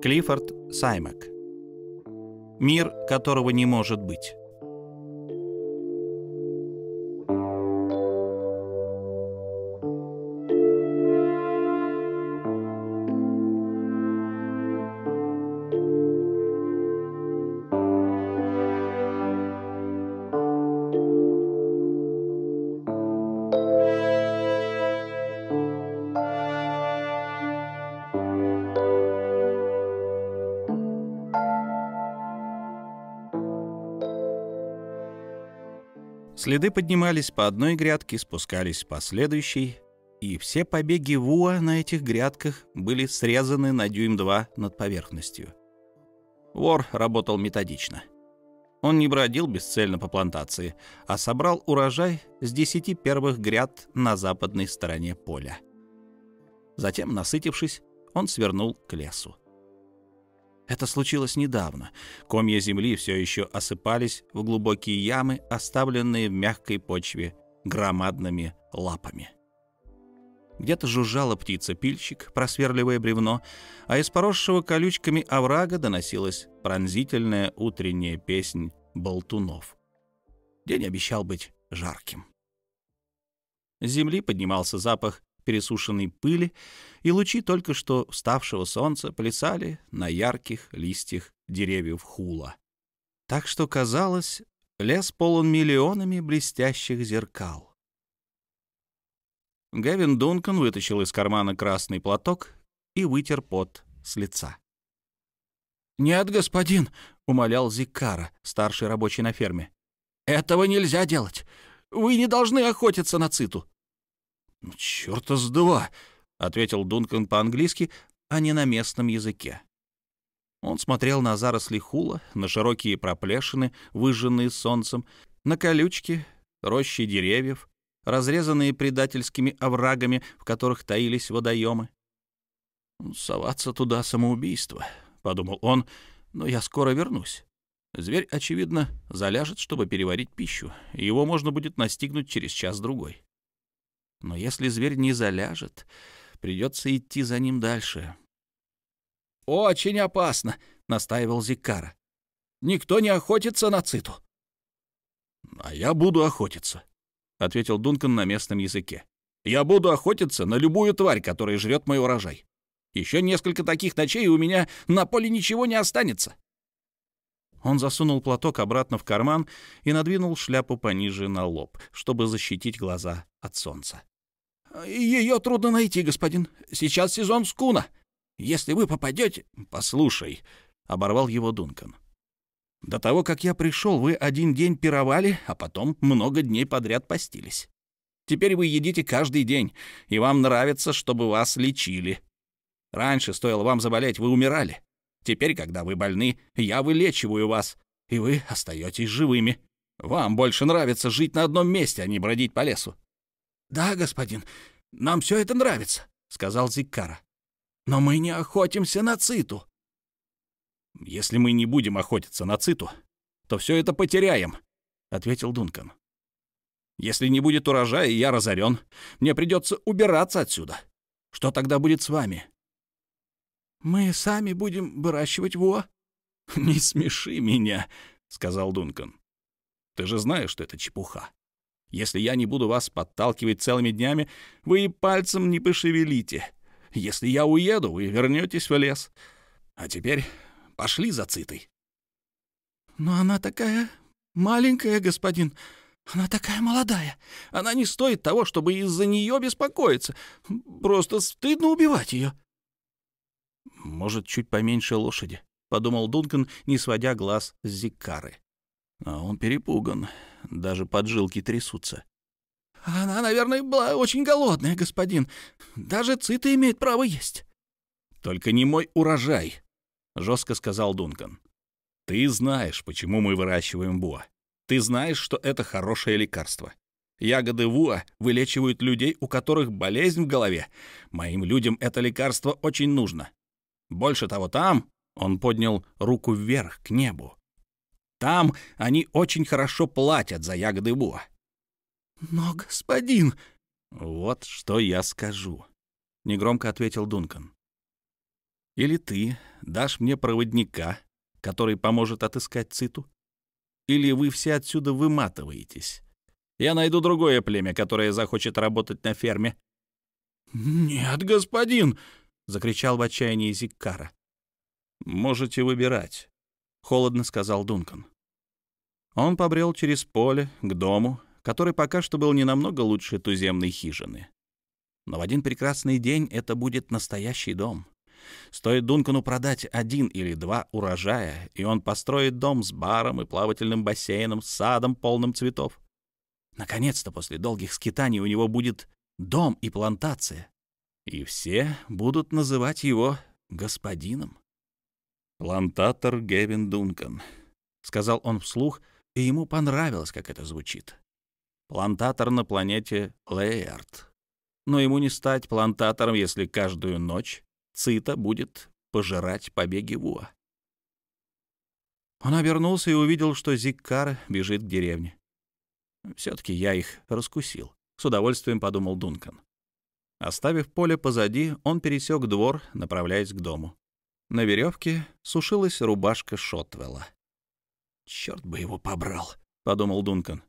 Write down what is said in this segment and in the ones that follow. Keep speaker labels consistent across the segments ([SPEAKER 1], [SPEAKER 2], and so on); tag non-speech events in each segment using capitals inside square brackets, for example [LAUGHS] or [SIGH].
[SPEAKER 1] Клиффорд Саймак. Мир, которого не может быть. Следы поднимались по одной грядке, спускались по следующей, и все побеги Вуа на этих грядках были срезаны на дюйм-два над поверхностью. Вор работал методично. Он не бродил бесцельно по плантации, а собрал урожай с десяти первых гряд на западной стороне поля. Затем, насытившись, он свернул к лесу. Это случилось недавно. Комья земли все еще осыпались в глубокие ямы, оставленные в мягкой почве громадными лапами. Где-то жужжала птица-пильщик, просверливая бревно, а из поросшего колючками оврага доносилась пронзительная утренняя песнь болтунов. День обещал быть жарким. С земли поднимался запах пересушенной пыли, и лучи только что вставшего солнца плясали на ярких листьях деревьев хула. Так что, казалось, лес полон миллионами блестящих зеркал. Гевин Дункан вытащил из кармана красный платок и вытер пот с лица. «Нет, господин», — умолял Зикара, старший рабочий на ферме. «Этого нельзя делать. Вы не должны охотиться на циту. «Чёрта с два!» — ответил Дункан по-английски, а не на местном языке. Он смотрел на заросли хула, на широкие проплешины, выжженные солнцем, на колючки, рощи деревьев, разрезанные предательскими оврагами, в которых таились водоемы. «Соваться туда самоубийство», — подумал он, — «но я скоро вернусь». Зверь, очевидно, заляжет, чтобы переварить пищу, его можно будет настигнуть через час-другой. Но если зверь не заляжет, придется идти за ним дальше. «Очень опасно», — настаивал Зикара. «Никто не охотится на циту». «А я буду охотиться», — ответил Дункан на местном языке. «Я буду охотиться на любую тварь, которая жрет мой урожай. Еще несколько таких ночей, у меня на поле ничего не останется». Он засунул платок обратно в карман и надвинул шляпу пониже на лоб, чтобы защитить глаза от солнца. «Ее трудно найти, господин. Сейчас сезон скуна. Если вы попадете...» «Послушай», — оборвал его Дункан. «До того, как я пришел, вы один день пировали, а потом много дней подряд постились. Теперь вы едите каждый день, и вам нравится, чтобы вас лечили. Раньше, стоило вам заболеть, вы умирали. Теперь, когда вы больны, я вылечиваю вас, и вы остаетесь живыми. Вам больше нравится жить на одном месте, а не бродить по лесу. «Да, господин, нам все это нравится», — сказал Зиккара. «Но мы не охотимся на циту». «Если мы не будем охотиться на циту, то все это потеряем», — ответил Дункан. «Если не будет урожая, я разорен, мне придется убираться отсюда. Что тогда будет с вами?» «Мы сами будем выращивать во». [LAUGHS] «Не смеши меня», — сказал Дункан. «Ты же знаешь, что это чепуха. Если я не буду вас подталкивать целыми днями, вы и пальцем не пошевелите. Если я уеду, вы вернетесь в лес. А теперь пошли за Цитой». «Но она такая маленькая, господин. Она такая молодая. Она не стоит того, чтобы из-за нее беспокоиться. Просто стыдно убивать ее». «Может, чуть поменьше лошади», — подумал Дункан, не сводя глаз с Зикары. А он перепуган, даже поджилки трясутся. «Она, наверное, была очень голодная, господин. Даже цита имеет право есть». «Только не мой урожай», — жестко сказал Дункан. «Ты знаешь, почему мы выращиваем буа. Ты знаешь, что это хорошее лекарство. Ягоды вуа вылечивают людей, у которых болезнь в голове. Моим людям это лекарство очень нужно. Больше того, там...» — он поднял руку вверх, к небу. Там они очень хорошо платят за ягоды буа. Но, господин... Вот что я скажу, — негромко ответил Дункан. Или ты дашь мне проводника, который поможет отыскать Циту? Или вы все отсюда выматываетесь? Я найду другое племя, которое захочет работать на ферме».
[SPEAKER 2] «Нет, господин!» — закричал в отчаянии Зиккара.
[SPEAKER 1] «Можете выбирать», — холодно сказал Дункан. Он побрел через поле к дому, который пока что был не намного лучше туземной хижины. Но в один прекрасный день это будет настоящий дом. Стоит Дункану продать один или два урожая, и он построит дом с баром и плавательным бассейном, с садом, полным цветов. Наконец-то после долгих скитаний у него будет дом и плантация, и все будут называть его господином. «Плантатор Гевин Дункан», — сказал он вслух, и ему понравилось, как это звучит. «Плантатор на планете Лейерт. Но ему не стать плантатором, если каждую ночь Цита будет пожирать побеги Вуа». Он обернулся и увидел, что Зиккар бежит к деревне. «Все-таки я их раскусил», — с удовольствием подумал Дункан. Оставив поле позади, он пересек двор, направляясь к дому. На веревке сушилась рубашка Шотвелла. «Черт бы его побрал», — подумал Дункан.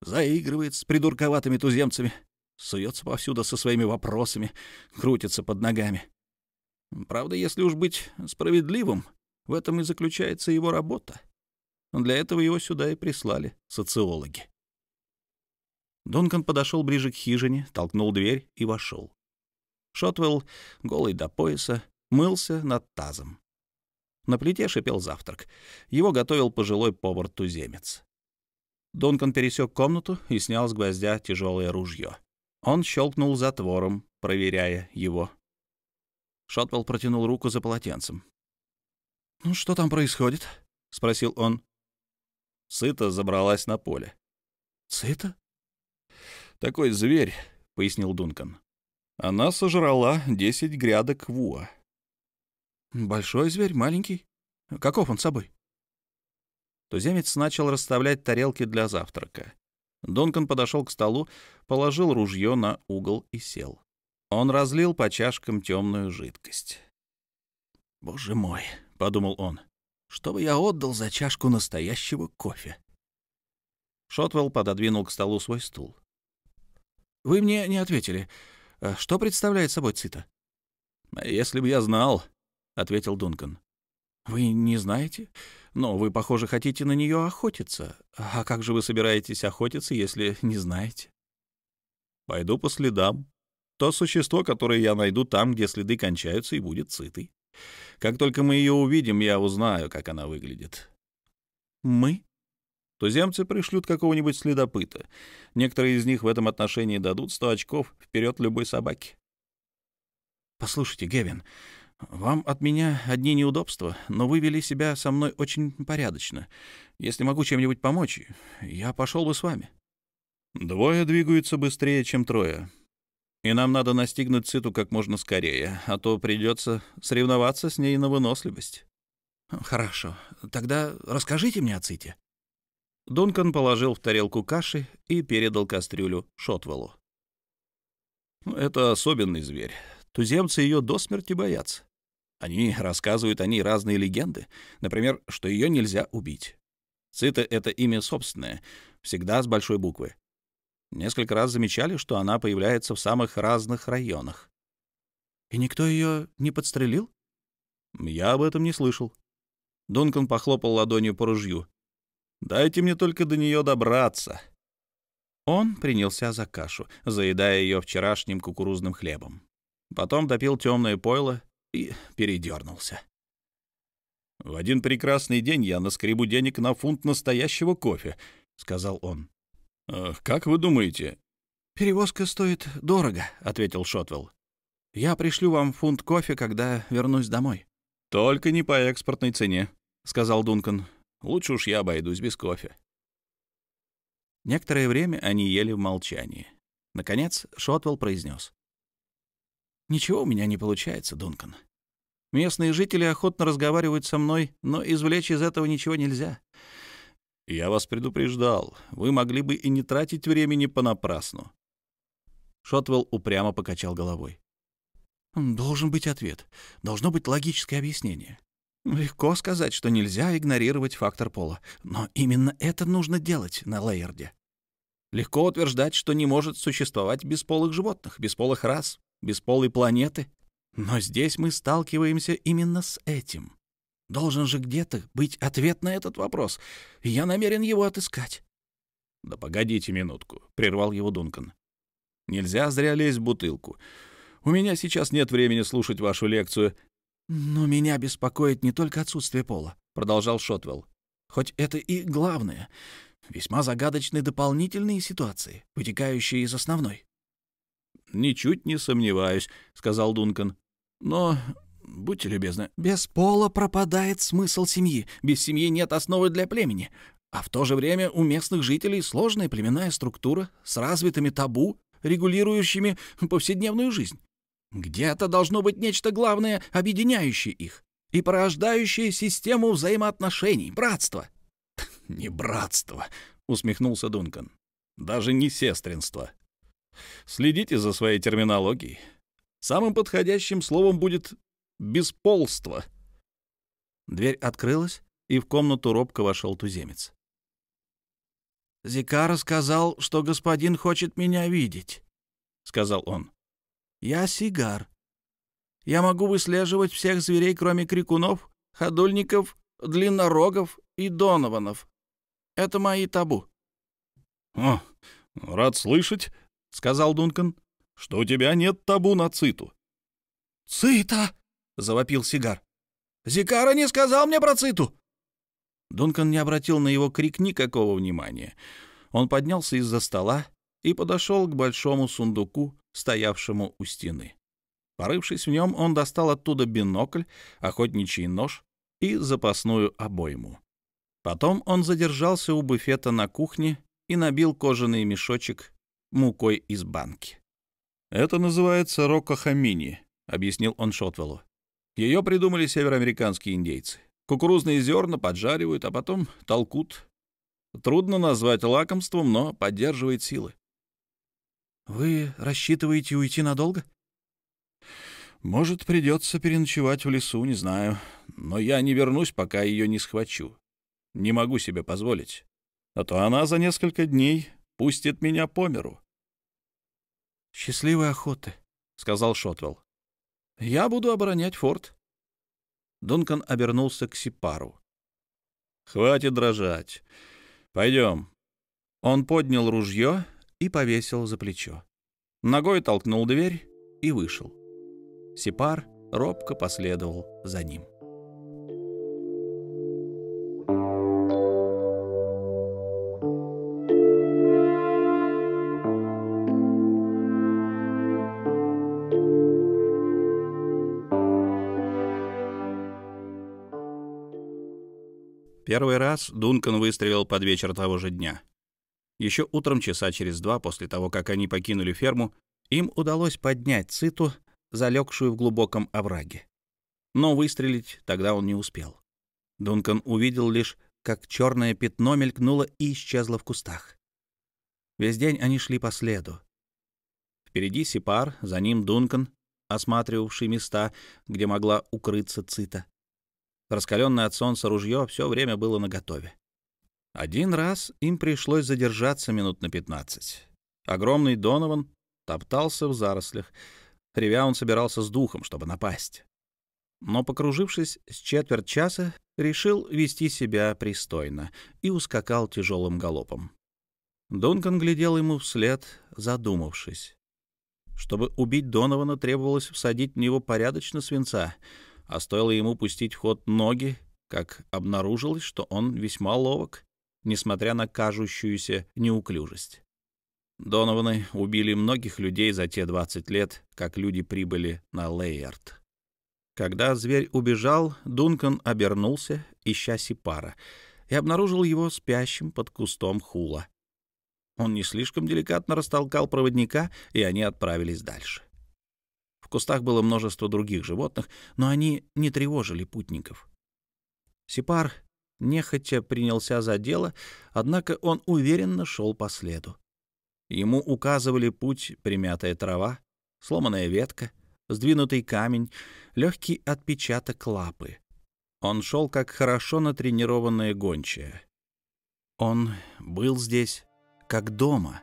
[SPEAKER 1] «Заигрывает с придурковатыми туземцами, суется повсюду со своими вопросами, крутится под ногами. Правда, если уж быть справедливым, в этом и заключается его работа. Для этого его сюда и прислали социологи». Дункан подошел ближе к хижине, толкнул дверь и вошел. Шотвелл, голый до пояса, мылся над тазом. На плите шипел завтрак. Его готовил пожилой повар-туземец. Дункан пересек комнату и снял с гвоздя тяжелое ружье. Он щелкнул затвором, проверяя его. Шотвелл протянул руку за полотенцем. «Ну, что там происходит?» — спросил он. Сыта забралась на поле. «Сыта?» «Такой зверь», — пояснил Дункан. «Она сожрала десять грядок вуа». «Большой зверь, маленький? Каков он собой?» Туземец начал расставлять тарелки для завтрака. Дункан подошел к столу, положил ружье на угол и сел. Он разлил по чашкам темную жидкость. «Боже мой!» — подумал он. «Что бы я отдал за чашку настоящего кофе?» Шотвелл пододвинул к столу свой стул. «Вы мне не ответили. Что представляет собой цита?» «Если бы я знал», — ответил Дункан. «Вы не знаете? Но вы, похоже, хотите на нее охотиться. А как же вы собираетесь охотиться, если не знаете?» «Пойду по следам. То существо, которое я найду там, где следы кончаются, и будет сытой. Как только мы ее увидим, я узнаю, как она выглядит». «Мы?» Туземцы пришлют какого-нибудь следопыта. Некоторые из них в этом отношении дадут сто очков вперед любой собаки. «Послушайте, Гевин, вам от меня одни неудобства, но вы вели себя со мной очень порядочно. Если могу чем-нибудь помочь, я пошел бы с вами. Двое двигаются быстрее, чем трое. И нам надо настигнуть Циту как можно скорее, а то придется соревноваться с ней на выносливость. Хорошо. Тогда расскажите мне о Ците. Дункан положил в тарелку каши и передал кастрюлю Шотвеллу. «Это особенный зверь. Туземцы ее до смерти боятся. Они рассказывают о ней разные легенды. Например, что ее нельзя убить. Цита — это имя собственное, всегда с большой буквы. Несколько раз замечали, что она появляется в самых разных районах. И никто ее не подстрелил? Я об этом не слышал. Дункан похлопал ладонью по ружью. Дайте мне только до нее добраться. Он принялся за кашу, заедая ее вчерашним кукурузным хлебом. Потом допил темное пойло и передернулся. «В один прекрасный день я наскребу денег на фунт настоящего кофе», — сказал он. «Как вы думаете?» «Перевозка стоит дорого», — ответил Шотвелл. «Я пришлю вам фунт кофе, когда вернусь домой». «Только не по экспортной цене», — сказал Дункан. «Лучше уж я обойдусь без кофе». Некоторое время они ели в молчании. Наконец Шотвелл произнес. «Ничего у меня не получается, Дункан. Местные жители охотно разговаривают со мной, но извлечь из этого ничего нельзя. Я вас предупреждал. Вы могли бы и не тратить времени понапрасну». Шотвелл упрямо покачал головой. Должен быть ответ. Должно быть логическое объяснение. Легко сказать, что нельзя игнорировать фактор пола, но именно это нужно делать на Лейерде. Легко утверждать, что не может существовать бесполых животных, бесполых рас, бесполой планеты. Но здесь мы сталкиваемся именно с этим. Должен же где-то быть ответ на этот вопрос, и я намерен его отыскать.
[SPEAKER 2] — Да погодите минутку, — прервал его Дункан. — Нельзя зря лезть в бутылку. У меня сейчас нет времени слушать вашу лекцию.
[SPEAKER 1] «Но меня беспокоит не только отсутствие пола», — продолжал Шотвелл. «Хоть это и главное. Весьма загадочны дополнительные ситуации, вытекающие из основной».
[SPEAKER 2] «Ничуть не сомневаюсь», — сказал Дункан. «Но, будьте любезны...»
[SPEAKER 1] «Без пола пропадает смысл семьи. Без семьи нет основы для племени. А в то же время у местных жителей сложная племенная структура с развитыми табу, регулирующими повседневную жизнь. Где-то должно быть нечто главное, объединяющее их и порождающее систему взаимоотношений, братство. [LAUGHS]
[SPEAKER 2] «Не братство», — усмехнулся Дункан. «Даже не сестринство. Следите за своей терминологией. Самым подходящим словом будет «бесполство».
[SPEAKER 1] Дверь открылась, и в комнату робко вошел туземец. «Зикара сказал, что господин хочет меня видеть», — сказал он. Я сигар. Я могу выслеживать всех зверей, кроме крикунов, ходульников, длиннорогов и донованов. Это мои табу.
[SPEAKER 2] — О, рад слышать, — сказал Дункан, — что у тебя нет табу на циту.
[SPEAKER 1] — Цита! — завопил Сигар. — Зикара не сказал мне про циту! Дункан не обратил на его крик никакого внимания. Он поднялся из-за стола и подошел к большому сундуку, стоявшему у стены. Порывшись в нем, он достал оттуда бинокль, охотничий нож и запасную обойму. Потом он задержался у буфета на кухне и набил кожаный мешочек мукой из банки.
[SPEAKER 2] «Это называется рокохамини», — объяснил он Шотвеллу. «Ее придумали североамериканские индейцы. Кукурузные зерна поджаривают, а потом толкут. Трудно назвать лакомством, но поддерживает силы.
[SPEAKER 1] «Вы рассчитываете уйти надолго?»
[SPEAKER 2] «Может, придется переночевать в лесу, не знаю. Но я не вернусь, пока ее не схвачу. Не могу себе позволить. А то она за несколько дней пустит меня по миру».
[SPEAKER 1] «Счастливой охоты», — сказал Шотвелл. «Я буду оборонять форт». Дункан обернулся к Сипару.
[SPEAKER 2] «Хватит дрожать. Пойдем».
[SPEAKER 1] Он поднял ружье и повесил за плечо. Ногой толкнул дверь и вышел. Сипар робко последовал за ним. Первый раз Дункан выстрелил под вечер того же дня. Еще утром, часа через два после того, как они покинули ферму, им удалось поднять циту, залегшую в глубоком овраге. Но выстрелить тогда он не успел. Дункан увидел лишь, как черное пятно мелькнуло и исчезло в кустах. Весь день они шли по следу. Впереди Сипар, за ним Дункан, осматривавший места, где могла укрыться цита. Раскаленное от солнца ружье все время было наготове. Один раз им пришлось задержаться минут на пятнадцать. Огромный Донован топтался в зарослях. Ревя он собирался с духом, чтобы напасть. Но, покружившись с четверть часа, решил вести себя пристойно и ускакал тяжелым галопом. Дункан глядел ему вслед, задумавшись. Чтобы убить Донована, требовалось всадить в него порядочно свинца, а стоило ему пустить в ход ноги, как обнаружилось, что он весьма ловок несмотря на кажущуюся неуклюжесть. Донованы убили многих людей за те 20 лет, как люди прибыли на Лейерт. Когда зверь убежал, Дункан обернулся, ища Сипара, и обнаружил его спящим под кустом хула. Он не слишком деликатно растолкал проводника, и они отправились дальше. В кустах было множество других животных, но они не тревожили путников. Сипар нехотя принялся за дело, однако он уверенно шел по следу. Ему указывали путь примятая трава, сломанная ветка, сдвинутый камень, легкий отпечаток лапы. Он шел, как хорошо натренированная гончая. Он был здесь, как дома.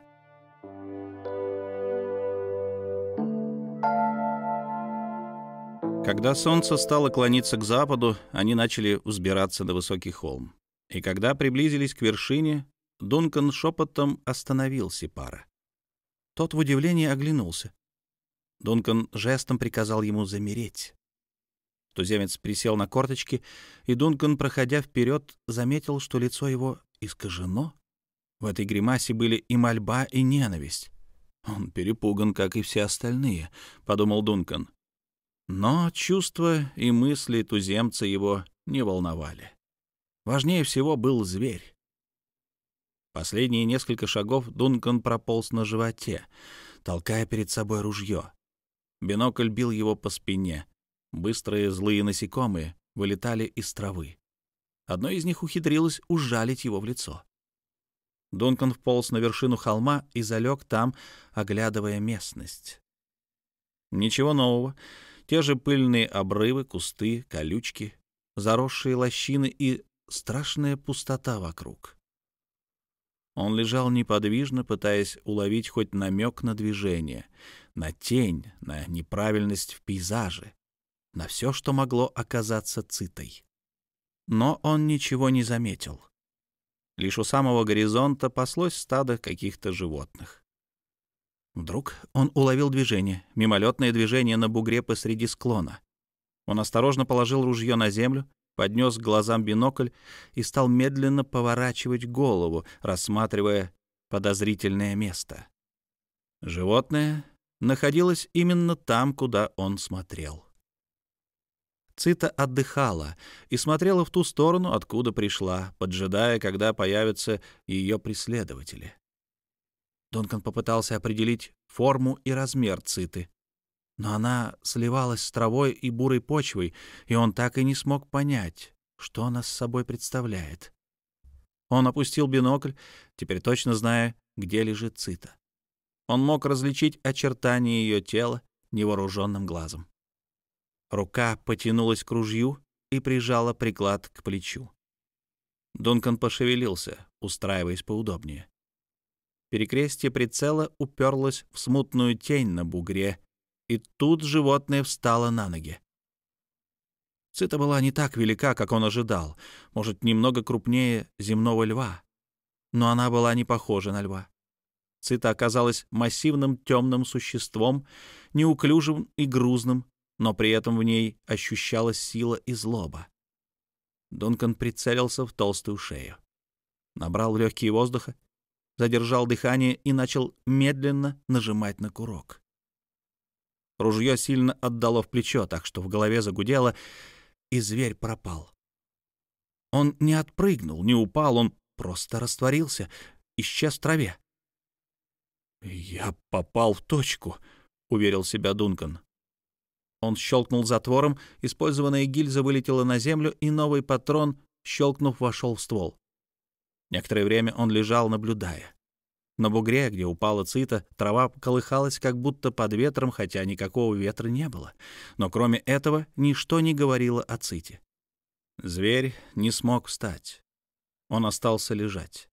[SPEAKER 1] Когда солнце стало клониться к западу, они начали взбираться на высокий холм. И когда приблизились к вершине, Дункан шепотом остановил Сипара. Тот в удивлении оглянулся. Дункан жестом приказал ему замереть. Туземец присел на корточки, и Дункан, проходя вперед, заметил, что лицо его искажено. В этой гримасе были и мольба, и ненависть. «Он перепуган, как и все остальные», — подумал Дункан. Но чувства и мысли туземца его не волновали. Важнее всего был зверь. Последние несколько шагов Дункан прополз на животе, толкая перед собой ружье. Бинокль бил его по спине. Быстрые злые насекомые вылетали из травы. Одно из них ухитрилось ужалить его в лицо. Дункан вполз на вершину холма и залег там, оглядывая местность. Ничего нового. Те же пыльные обрывы, кусты, колючки, заросшие лощины и страшная пустота вокруг. Он лежал неподвижно, пытаясь уловить хоть намек на движение, на тень, на неправильность в пейзаже, на все, что могло оказаться цитой. Но он ничего не заметил. Лишь у самого горизонта паслось стадо каких-то животных. Вдруг он уловил движение, мимолетное движение на бугре посреди склона. Он осторожно положил ружье на землю, поднес к глазам бинокль и стал медленно поворачивать голову, рассматривая подозрительное место. Животное находилось именно там, куда он смотрел. Цита отдыхала и смотрела в ту сторону, откуда пришла, поджидая, когда появятся ее преследователи. Донкан попытался определить форму и размер циты но она сливалась с травой и бурой почвой, и он так и не смог понять, что она с собой представляет. Он опустил бинокль, теперь точно зная, где лежит цита. Он мог различить очертания ее тела невооруженным глазом. Рука потянулась к ружью и прижала приклад к плечу. Дункан пошевелился, устраиваясь поудобнее. Перекрестие прицела уперлось в смутную тень на бугре, и тут животное встало на ноги. Цита была не так велика, как он ожидал, может, немного крупнее земного льва, но она была не похожа на льва. Цита оказалась массивным темным существом, неуклюжим и грузным, но при этом в ней ощущалась сила и злоба. Дункан прицелился в толстую шею. Набрал легкие воздуха, задержал дыхание и начал медленно нажимать на курок. Ружье сильно отдало в плечо, так что в голове загудело, и зверь пропал. Он не отпрыгнул, не упал, он просто растворился, исчез в траве. «Я попал в точку», — уверил себя Дункан. Он щелкнул затвором, использованная гильза вылетела на землю, и новый патрон, щелкнув, вошел в ствол. Некоторое время он лежал, наблюдая. На бугре, где упала цита, трава колыхалась как будто под ветром, хотя никакого ветра не было. Но кроме этого ничто не говорило о ците. Зверь не смог встать. Он остался лежать.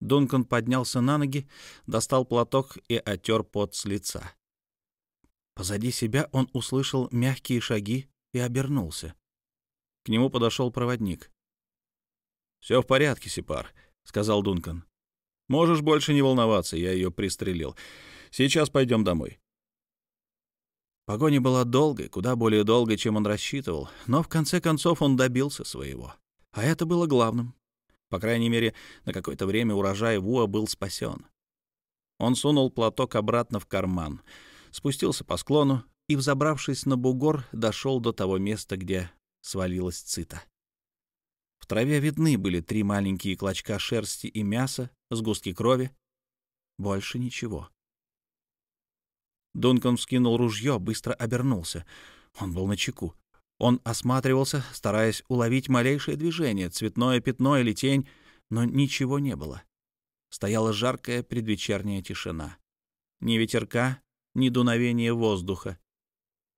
[SPEAKER 1] Дункан поднялся на ноги, достал платок и отер пот с лица. Позади себя он услышал мягкие шаги и обернулся. К нему подошел проводник. «Все в порядке, Сипар», — сказал Дункан. Можешь больше не волноваться, я ее пристрелил. Сейчас пойдем домой. Погоня была долгой, куда более долгой, чем он рассчитывал, но в конце концов он добился своего. А это было главным. По крайней мере, на какое-то время урожай Вуа был спасен. Он сунул платок обратно в карман, спустился по склону и, взобравшись на бугор, дошел до того места, где свалилась цита траве видны были три маленькие клочка шерсти и мяса, сгустки крови. Больше ничего. Дункан вскинул ружье, быстро обернулся. Он был на чеку. Он осматривался, стараясь уловить малейшее движение, цветное пятно или тень, но ничего не было. Стояла жаркая предвечерняя тишина. Ни ветерка, ни дуновения воздуха,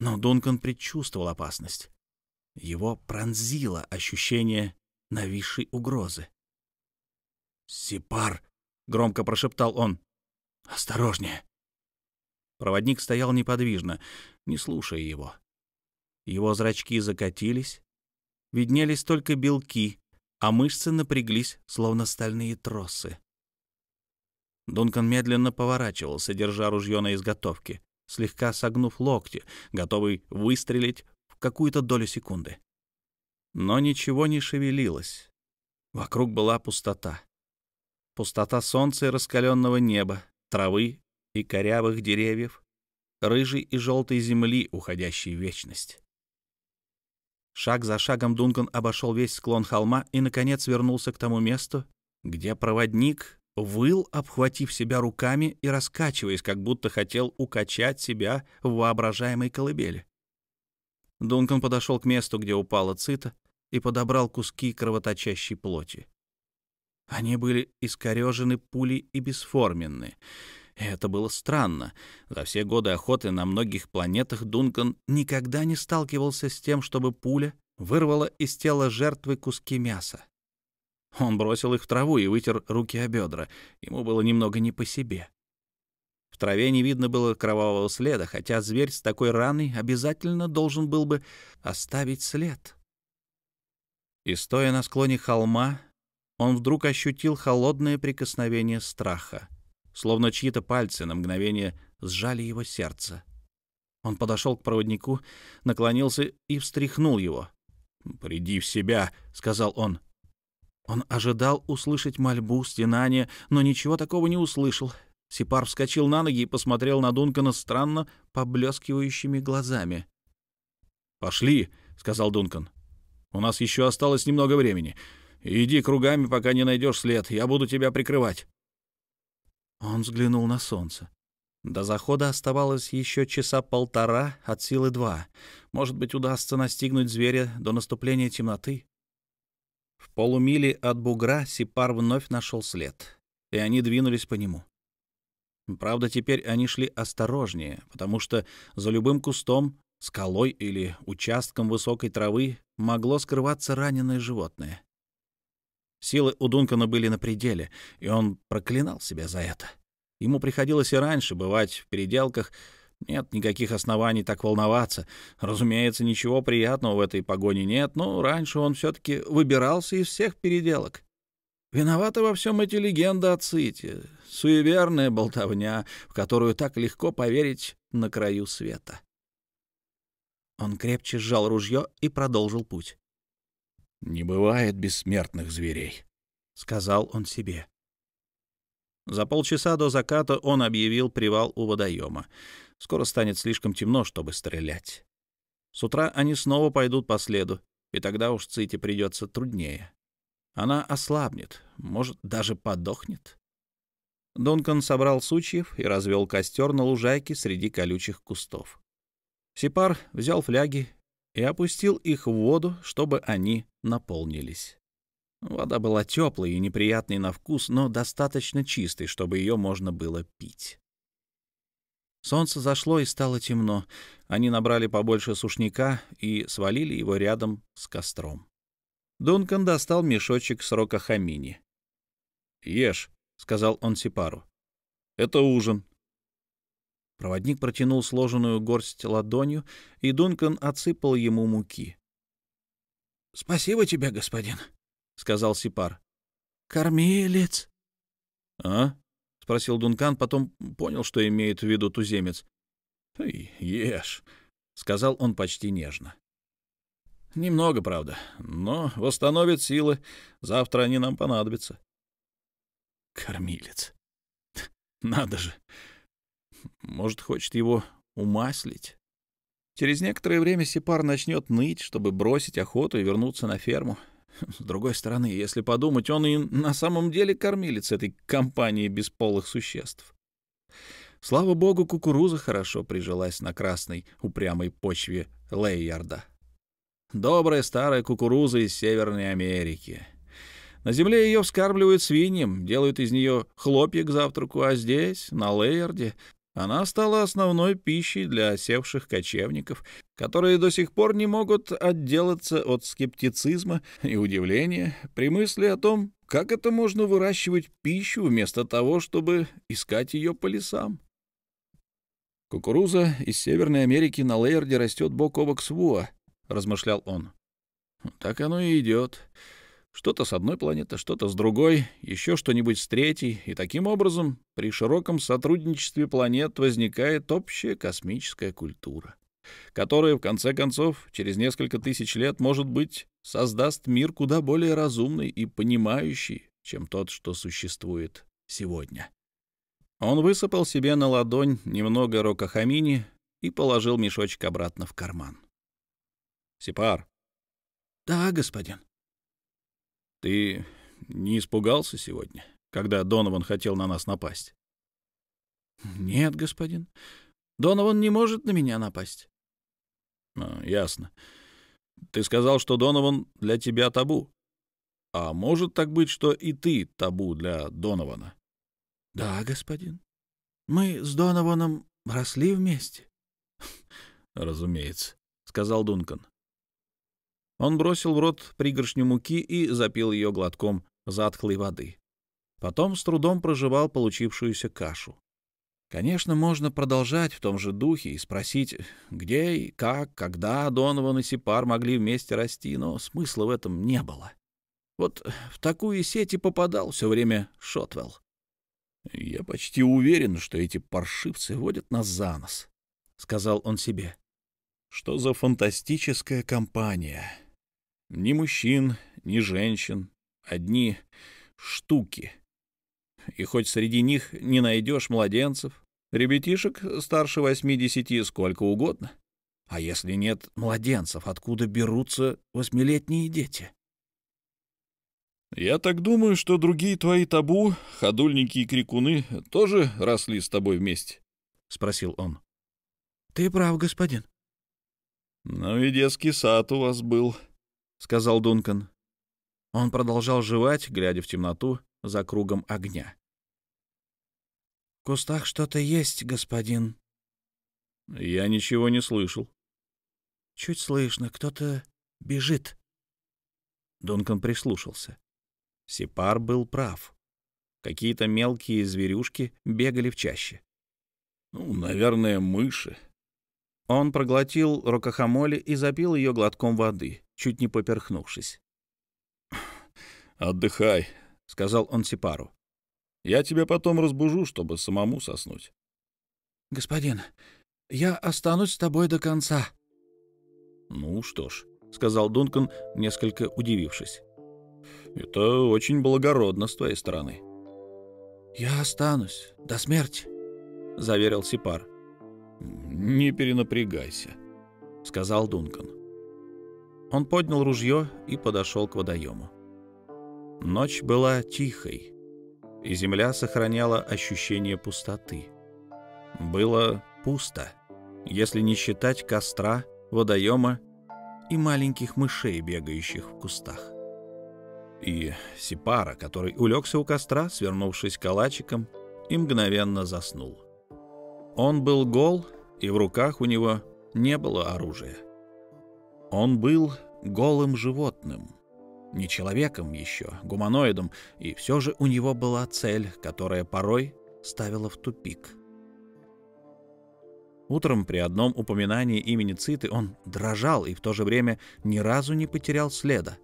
[SPEAKER 1] Но Дункан предчувствовал опасность. Его пронзило ощущение нависшей угрозы. «Сипар!» — громко прошептал он. «Осторожнее!» Проводник стоял неподвижно, не слушая его. Его зрачки закатились, виднелись только белки, а мышцы напряглись, словно стальные тросы. Дункан медленно поворачивался, держа ружье на изготовке, слегка согнув локти, готовый выстрелить в какую-то долю секунды. Но ничего не шевелилось. Вокруг была пустота. Пустота солнца и раскаленного неба, травы и корявых деревьев, рыжей и желтой земли, уходящей в вечность. Шаг за шагом Дункан обошел весь склон холма и, наконец, вернулся к тому месту, где проводник выл, обхватив себя руками и раскачиваясь, как будто хотел укачать себя в воображаемой колыбели. Дункан подошел к месту, где упала цита, и подобрал куски кровоточащей плоти. Они были искорежены пулей и бесформенны. Это было странно. За все годы охоты на многих планетах Дункан никогда не сталкивался с тем, чтобы пуля вырвала из тела жертвы куски мяса. Он бросил их в траву и вытер руки о бедра. Ему было немного не по себе. Траве не видно было кровавого следа, хотя зверь с такой раной обязательно должен был бы оставить след. И стоя на склоне холма, он вдруг ощутил холодное прикосновение страха, словно чьи-то пальцы на мгновение сжали его сердце. Он подошел к проводнику, наклонился и встряхнул его. «Приди в себя», — сказал он. Он ожидал услышать мольбу, стенание, но ничего такого не услышал. Сипар вскочил на ноги и посмотрел на Дункана странно поблескивающими глазами. «Пошли», — сказал Дункан. «У нас еще осталось немного времени. Иди кругами, пока не найдешь след. Я буду тебя прикрывать». Он взглянул на солнце. До захода оставалось еще часа полтора от силы два. Может быть, удастся настигнуть зверя до наступления темноты. В полумиле от бугра Сипар вновь нашел след, и они двинулись по нему. Правда, теперь они шли осторожнее, потому что за любым кустом, скалой или участком высокой травы могло скрываться раненое животное. Силы у Дункана были на пределе, и он проклинал себя за это. Ему приходилось и раньше бывать в переделках, нет никаких оснований так волноваться. Разумеется, ничего приятного в этой погоне нет, но раньше он все-таки выбирался из всех переделок. Виноваты во всем эти легенды о Ците, суеверная болтовня, в которую так легко поверить на краю света. Он крепче сжал ружье и продолжил путь. «Не бывает бессмертных зверей», — сказал он себе. За полчаса до заката он объявил привал у водоема. Скоро станет слишком темно, чтобы стрелять. С утра они снова пойдут по следу, и тогда уж Цити придется труднее. Она ослабнет, может, даже подохнет. Дункан собрал сучьев и развел костер на лужайке среди колючих кустов. Сипар взял фляги и опустил их в воду, чтобы они наполнились. Вода была теплой и неприятной на вкус, но достаточно чистой, чтобы ее можно было пить. Солнце зашло и стало темно. Они набрали побольше сушняка и свалили его рядом с костром. Дункан достал мешочек с рокохамини. «Ешь», — сказал он Сипару. «Это ужин». Проводник протянул сложенную горсть ладонью, и Дункан отсыпал ему муки. «Спасибо тебе, господин», — сказал Сипар. «Кормилец». «А?» — спросил Дункан, потом понял, что имеет в виду туземец. «Ешь», — сказал он почти нежно. «Немного, правда, но восстановит силы. Завтра они нам понадобятся». «Кормилец. [LAUGHS] Надо же. Может, хочет его умаслить?» Через некоторое время Сипар начнет ныть, чтобы бросить охоту и вернуться на ферму. [LAUGHS] С другой стороны, если подумать, он и на самом деле кормилец этой компании бесполых существ. Слава богу, кукуруза хорошо прижилась на красной упрямой почве Лейярда. Добрая старая кукуруза из Северной Америки. На земле ее вскармливают свиньям, делают из нее хлопья к завтраку, а здесь, на Лейярде,
[SPEAKER 2] Она стала основной пищей для осевших кочевников, которые до сих пор не могут отделаться от скептицизма и удивления при мысли о том, как это можно выращивать пищу вместо того, чтобы искать ее по лесам. «Кукуруза из Северной Америки на Лейерде растет бок о бок с Вуа», — размышлял он. «Так оно и идет. Что-то с одной планеты, что-то с другой, еще что-нибудь с третьей, и таким образом при широком сотрудничестве планет возникает общая космическая культура, которая, в конце концов, через несколько тысяч лет, может быть, создаст мир куда более разумный и понимающий, чем тот, что существует сегодня. Он высыпал себе на ладонь немного рокохамини и положил мешочек обратно в карман. «Сепар».
[SPEAKER 1] «Да, господин».
[SPEAKER 2] Ты не испугался сегодня, когда Донован хотел на нас напасть?
[SPEAKER 1] Нет, господин. Донован не может на меня напасть.
[SPEAKER 2] А, ясно. Ты сказал, что Донован для тебя табу. А может так быть, что и ты табу для Донована?
[SPEAKER 1] Да, господин. Мы с Донованом росли вместе.
[SPEAKER 2] Разумеется, сказал Дункан. Он бросил в рот пригоршню муки и запил ее глотком затхлой воды. Потом с трудом проживал получившуюся кашу. Конечно, можно продолжать в том же духе и спросить, где и как, когда Донован и Сипар могли вместе расти, но смысла в этом не было. Вот в такую сеть и попадал все время Шотвелл. «Я почти уверен, что эти паршивцы водят нас за нос», — сказал он себе. «Что за фантастическая компания!» Ни мужчин, ни женщин, одни штуки. И хоть среди них не найдешь младенцев, ребятишек старше восьми-десяти сколько угодно. А если нет младенцев, откуда берутся восьмилетние дети? «Я так думаю, что другие твои табу, ходульники и крикуны, тоже росли с тобой вместе?» — спросил он.
[SPEAKER 1] «Ты прав, господин».
[SPEAKER 2] «Ну и детский сад у вас был», сказал Дункан. Он продолжал жевать, глядя в темноту за кругом огня.
[SPEAKER 1] — В кустах что-то есть, господин.
[SPEAKER 2] — Я ничего не слышал.
[SPEAKER 1] — Чуть слышно, кто-то бежит.
[SPEAKER 2] Дункан прислушался. Сипар был прав. Какие-то мелкие зверюшки бегали в чаще. Ну, наверное, мыши. Он проглотил рокохамоли и запил ее глотком воды чуть не поперхнувшись. «Отдыхай», — сказал он Сипару. «Я тебя потом разбужу, чтобы самому соснуть».
[SPEAKER 1] «Господин, я останусь с тобой до конца».
[SPEAKER 2] «Ну что ж», — сказал Дункан, несколько удивившись. «Это очень благородно с твоей стороны».
[SPEAKER 1] «Я останусь до смерти», — заверил Сипар.
[SPEAKER 2] «Не перенапрягайся», — сказал Дункан. Он поднял ружье и подошел к водоему. Ночь была тихой, и земля сохраняла ощущение пустоты. Было пусто, если не считать костра, водоема и маленьких мышей, бегающих в кустах. И Сипара, который улегся у костра, свернувшись калачиком, и мгновенно заснул. Он был гол, и в руках у него не было оружия. Он был голым животным. Не человеком еще, гуманоидом, и все же у него была цель, которая порой ставила в тупик. Утром при одном упоминании имени Циты он дрожал и в то же время ни разу не потерял следа.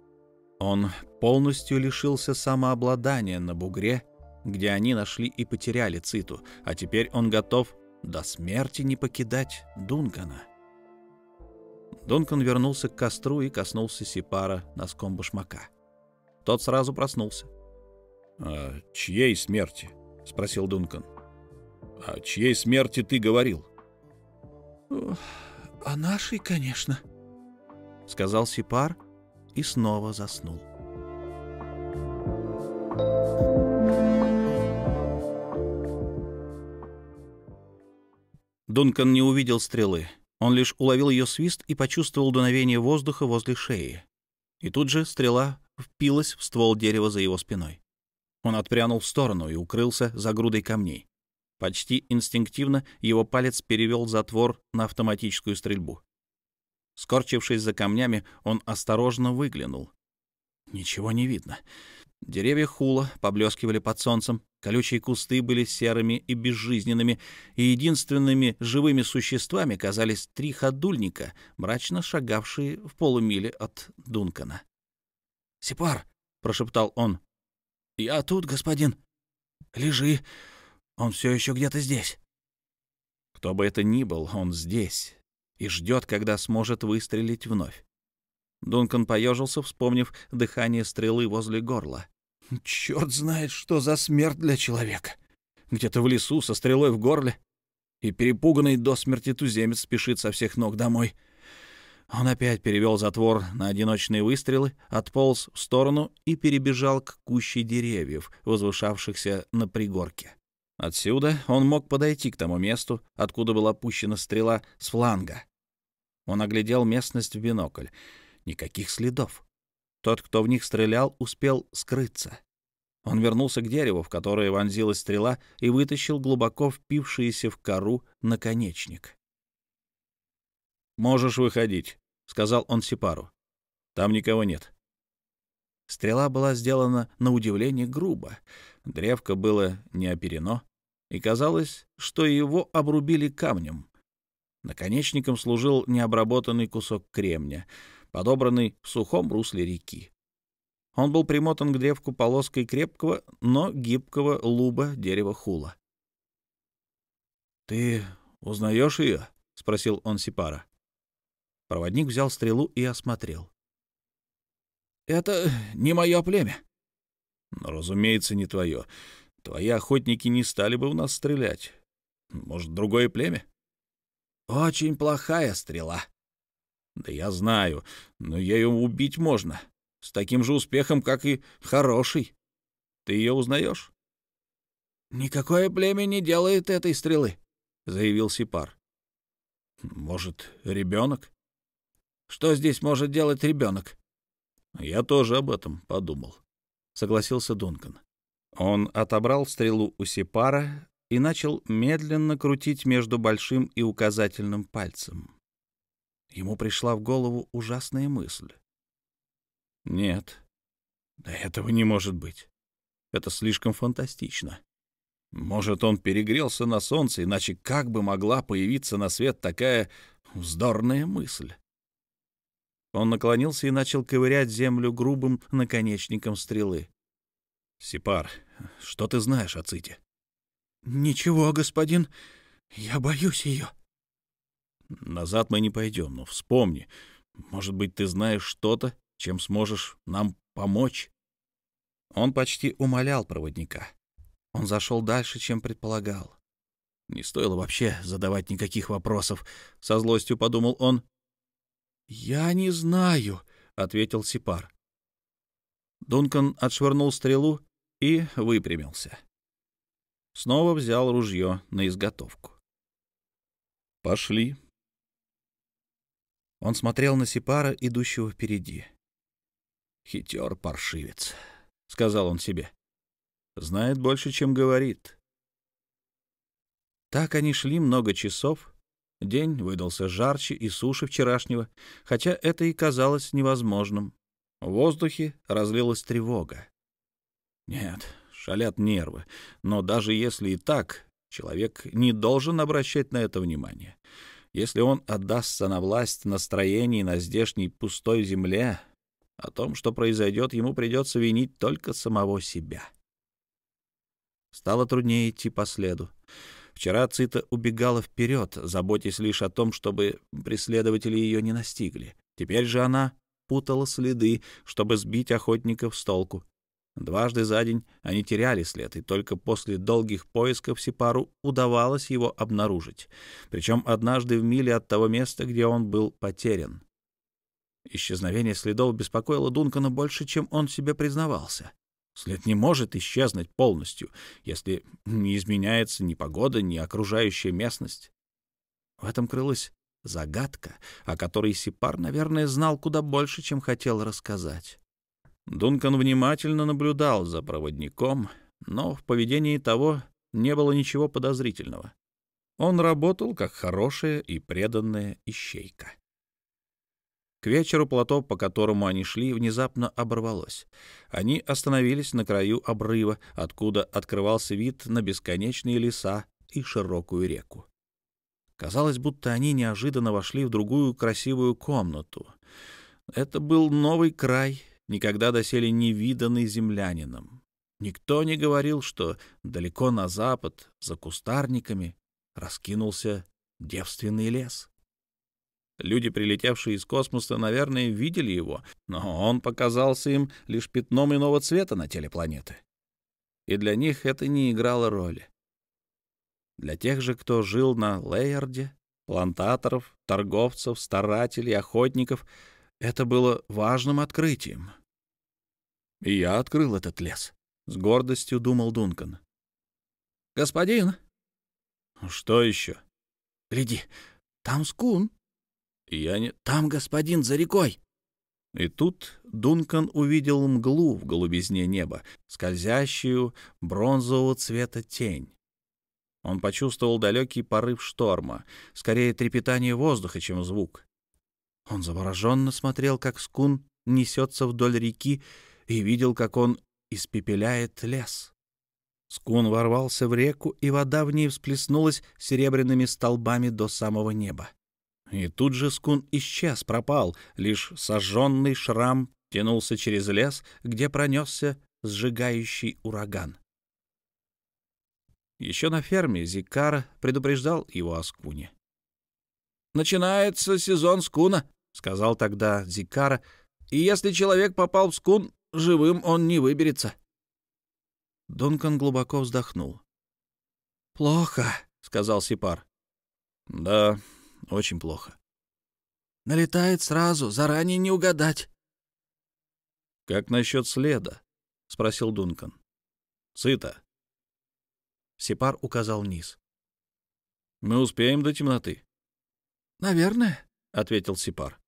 [SPEAKER 2] Он полностью лишился самообладания на бугре, где они нашли и потеряли Циту, а теперь он готов до смерти не покидать Дунгана. Дункан вернулся к костру и коснулся Сипара носком башмака. Тот сразу проснулся. «А чьей смерти?» — спросил Дункан. «О чьей смерти ты говорил?»
[SPEAKER 1] «О нашей, конечно», — сказал Сипар и снова заснул.
[SPEAKER 2] Дункан не увидел стрелы. Он лишь уловил ее свист и почувствовал дуновение воздуха возле шеи. И тут же стрела впилась в ствол дерева за его спиной. Он отпрянул в сторону и укрылся за грудой камней.
[SPEAKER 1] Почти инстинктивно его палец перевел затвор на автоматическую стрельбу. Скорчившись за камнями, он осторожно выглянул. Ничего не видно. Деревья хула поблескивали под солнцем, колючие кусты были серыми и безжизненными, и единственными живыми существами казались три ходульника, мрачно шагавшие в полумиле от Дункана. «Сепар!» — прошептал он. «Я тут, господин. Лежи. Он все еще где-то здесь». Кто бы это ни был, он здесь и ждет, когда сможет выстрелить вновь. Дункан поежился, вспомнив дыхание стрелы возле горла. Черт знает, что за смерть для человека. Где-то в лесу со стрелой в горле. И перепуганный до смерти туземец спешит со всех ног домой. Он опять перевел затвор на одиночные выстрелы, отполз в сторону и перебежал к куще деревьев, возвышавшихся на пригорке. Отсюда он мог подойти к тому месту, откуда была пущена стрела с фланга. Он оглядел местность в бинокль. Никаких следов. Тот, кто в них стрелял, успел скрыться. Он вернулся к дереву, в которое вонзилась стрела, и вытащил глубоко впившийся в кору наконечник. «Можешь выходить», — сказал он Сипару. «Там никого нет». Стрела была сделана на удивление грубо. Древко было не оперено, и казалось, что его обрубили камнем. Наконечником служил необработанный кусок кремня — подобранный в сухом русле реки. Он был примотан к древку полоской крепкого, но гибкого луба дерева хула. «Ты узнаешь ее?» — спросил он Сипара. Проводник взял стрелу и осмотрел. «Это не мое племя». «Ну, разумеется, не твое. Твои охотники не стали бы в нас стрелять. Может, другое племя?» «Очень плохая стрела», да я знаю, но ею убить можно. С таким же успехом, как и хороший. Ты ее узнаешь? Никакое племя не делает этой стрелы, заявил Сипар. Может, ребенок? Что здесь может делать ребенок? Я тоже об этом подумал, согласился Дункан. Он отобрал стрелу у Сипара и начал медленно крутить между большим и указательным пальцем. Ему пришла в голову ужасная мысль. Нет, да этого не может быть. Это слишком фантастично. Может, он перегрелся на солнце, иначе как бы могла появиться на свет такая вздорная мысль? Он наклонился и начал ковырять землю грубым наконечником стрелы. «Сипар, что ты знаешь о Ците?» «Ничего, господин. Я боюсь ее». Назад мы не пойдем, но вспомни. Может быть, ты знаешь что-то, чем сможешь нам помочь?» Он почти умолял проводника. Он зашел дальше, чем предполагал. Не стоило вообще задавать никаких вопросов, — со злостью подумал он. «Я не знаю», — ответил Сипар. Дункан отшвырнул стрелу и выпрямился. Снова взял ружье на изготовку. «Пошли», он смотрел на Сипара, идущего впереди. «Хитер паршивец», — сказал он себе. «Знает больше, чем говорит». Так они шли много часов. День выдался жарче и суше вчерашнего, хотя это и казалось невозможным. В воздухе разлилась тревога. Нет, шалят нервы, но даже если и так, человек не должен обращать на это внимание. Если он отдастся на власть настроений на здешней пустой земле, о том, что произойдет, ему придется винить только самого себя. Стало труднее идти по следу. Вчера Цита убегала вперед, заботясь лишь о том, чтобы преследователи ее не настигли. Теперь же она путала следы, чтобы сбить охотников с толку. Дважды за день они теряли след, и только после долгих поисков Сипару удавалось его обнаружить, причем однажды в миле от того места, где он был потерян. Исчезновение следов беспокоило Дункана больше, чем он себе признавался. След не может исчезнуть полностью, если не изменяется ни погода, ни окружающая местность. В этом крылась загадка, о которой Сипар, наверное, знал куда больше, чем хотел рассказать. Дункан внимательно наблюдал за проводником, но в поведении того
[SPEAKER 2] не было ничего подозрительного. Он работал как хорошая и преданная ищейка. К вечеру плато, по которому они шли, внезапно оборвалось. Они остановились на краю обрыва, откуда открывался вид на бесконечные леса и широкую реку. Казалось, будто они неожиданно вошли в другую красивую комнату. Это был новый край, никогда доселе не виданный землянином. Никто не говорил, что далеко на запад, за кустарниками, раскинулся девственный лес. Люди, прилетевшие из космоса, наверное, видели его, но он показался им лишь пятном иного цвета на теле планеты. И для них это не играло роли. Для тех же, кто жил на Лейерде, плантаторов, торговцев, старателей, охотников, это было важным открытием. И я открыл этот лес, — с гордостью думал Дункан. «Господин!» «Что еще?» «Гляди, там скун». «Я не...» «Там господин за рекой». И тут Дункан увидел мглу в голубизне неба, скользящую бронзового цвета тень. Он почувствовал далекий порыв шторма, скорее трепетание воздуха, чем звук. Он завороженно смотрел, как скун несется вдоль реки, и видел, как он испепеляет лес. Скун ворвался в реку, и вода в ней всплеснулась серебряными столбами до самого неба. И тут же скун исчез, пропал, лишь сожженный шрам тянулся через лес, где пронесся сжигающий ураган. Еще на ферме Зикара предупреждал его о скуне. «Начинается сезон скуна», — сказал тогда Зикара, — «и если человек попал в скун, живым он не выберется». Дункан глубоко вздохнул. «Плохо», — сказал Сипар. «Да, очень плохо». «Налетает сразу, заранее не угадать».
[SPEAKER 1] «Как насчет следа?» — спросил Дункан. «Сыто».
[SPEAKER 2] Сипар указал вниз.
[SPEAKER 1] «Мы успеем до темноты?»
[SPEAKER 2] «Наверное», — ответил Сипар.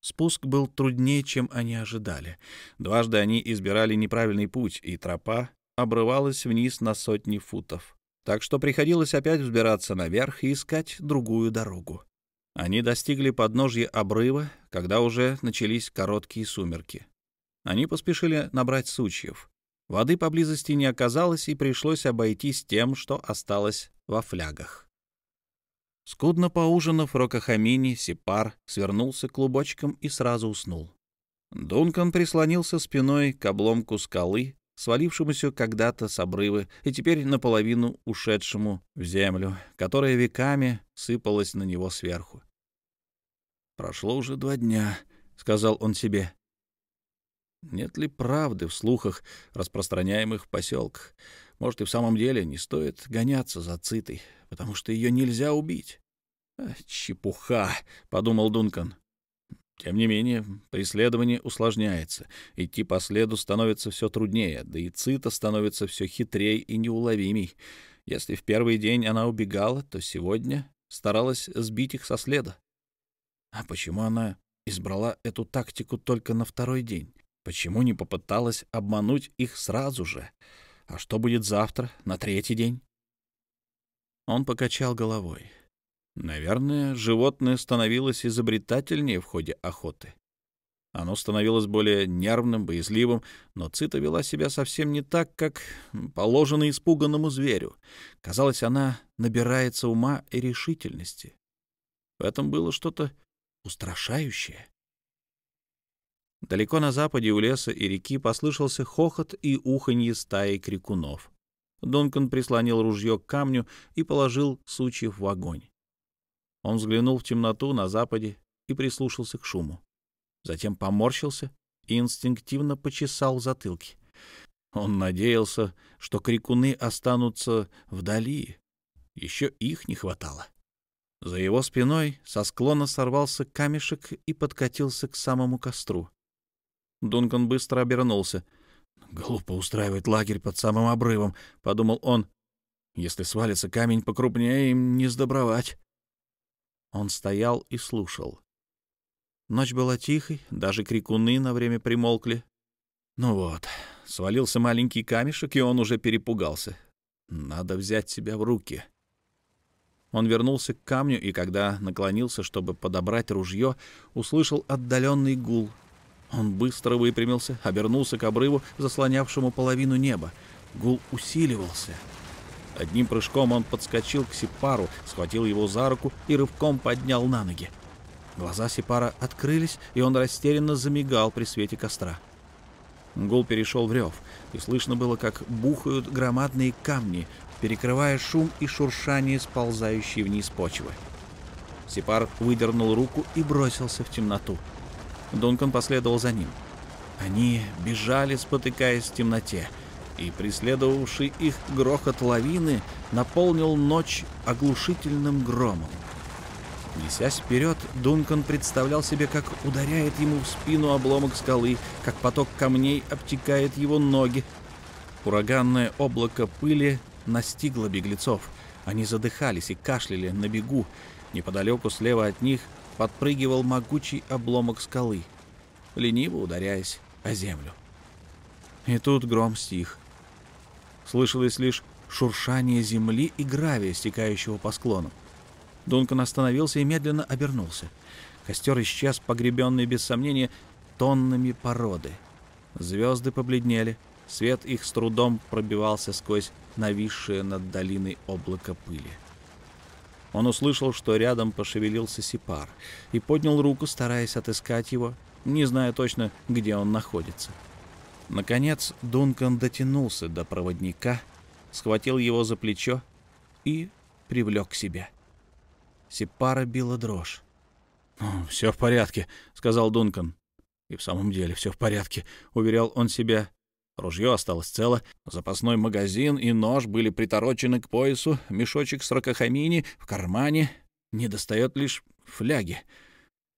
[SPEAKER 2] Спуск был труднее, чем они ожидали. Дважды они избирали неправильный путь, и тропа обрывалась вниз на сотни футов. Так что приходилось опять взбираться наверх и искать другую дорогу. Они достигли подножья обрыва, когда уже начались короткие сумерки. Они поспешили набрать сучьев. Воды поблизости не оказалось, и пришлось обойтись тем, что осталось во флягах. Скудно поужинав, Рокохамини, Сипар свернулся клубочком и сразу уснул. Дункан прислонился спиной к обломку скалы, свалившемуся когда-то с обрыва и теперь наполовину ушедшему в землю, которая веками сыпалась на него сверху. «Прошло уже два дня», — сказал он себе. Нет ли правды в слухах, распространяемых в поселках? Может, и в самом деле не стоит гоняться за Цитой, потому что ее нельзя убить? А, «Чепуха», — подумал Дункан. Тем не менее, преследование усложняется, идти по следу становится все труднее, да и Цита становится все хитрее и неуловимей. Если в первый день она убегала, то сегодня старалась сбить их со следа. А почему она избрала эту тактику только на второй день? Почему не попыталась обмануть их сразу же? А что будет завтра, на третий день? Он покачал головой. Наверное, животное становилось изобретательнее в ходе охоты. Оно становилось более нервным, боязливым, но Цита вела себя совсем не так, как положено испуганному зверю. Казалось, она набирается ума и решительности. В этом было что-то устрашающее. Далеко на западе у леса и реки послышался хохот и уханье стаи крикунов. Дункан прислонил ружье к камню и положил сучьев в огонь. Он взглянул в темноту на западе и прислушался к шуму. Затем поморщился и инстинктивно почесал затылки. Он надеялся, что крикуны останутся вдали. Еще их не хватало. За его спиной со склона сорвался камешек и подкатился к самому костру. Дункан быстро обернулся. «Глупо устраивать лагерь под самым обрывом», — подумал он. «Если свалится камень покрупнее, им не сдобровать». Он стоял и слушал. Ночь была тихой, даже крикуны на время примолкли. Ну вот, свалился маленький камешек, и он уже перепугался.
[SPEAKER 1] Надо взять себя в руки. Он вернулся к камню и, когда наклонился, чтобы подобрать ружье, услышал отдаленный гул. Он быстро выпрямился, обернулся к обрыву, заслонявшему половину неба. Гул усиливался. Одним прыжком он подскочил к Сипару, схватил его за руку и рывком поднял на ноги. Глаза Сипара открылись, и он растерянно замигал при свете костра. Гул перешел в рев, и слышно было, как бухают громадные камни, перекрывая шум и шуршание сползающей вниз почвы. Сипар выдернул руку и бросился в темноту. Дункан последовал за ним. Они бежали, спотыкаясь в темноте, и преследовавший их грохот лавины наполнил ночь оглушительным громом. Несясь вперед, Дункан представлял себе, как ударяет ему в спину обломок скалы, как поток камней обтекает его ноги. Ураганное облако пыли настигло беглецов. Они задыхались и кашляли на бегу. Неподалеку слева от них подпрыгивал могучий обломок скалы, лениво ударяясь о землю. И тут гром стих. Слышалось лишь шуршание земли и гравия, стекающего по склону. Дункан остановился и медленно обернулся. Костер исчез, погребенный, без сомнения, тоннами породы. Звезды побледнели, свет их с трудом пробивался сквозь нависшее над долиной облако пыли. Он услышал, что рядом пошевелился Сипар, и поднял руку, стараясь отыскать его, не зная точно, где он находится. Наконец Дункан дотянулся до проводника, схватил его за плечо и привлек к себе. Сипара била дрожь. «Все в порядке», — сказал Дункан. И в самом деле все в порядке, — уверял он себя. Ружье осталось цело, запасной магазин и нож были приторочены к поясу, мешочек с ракохамини в кармане. Не достает лишь фляги.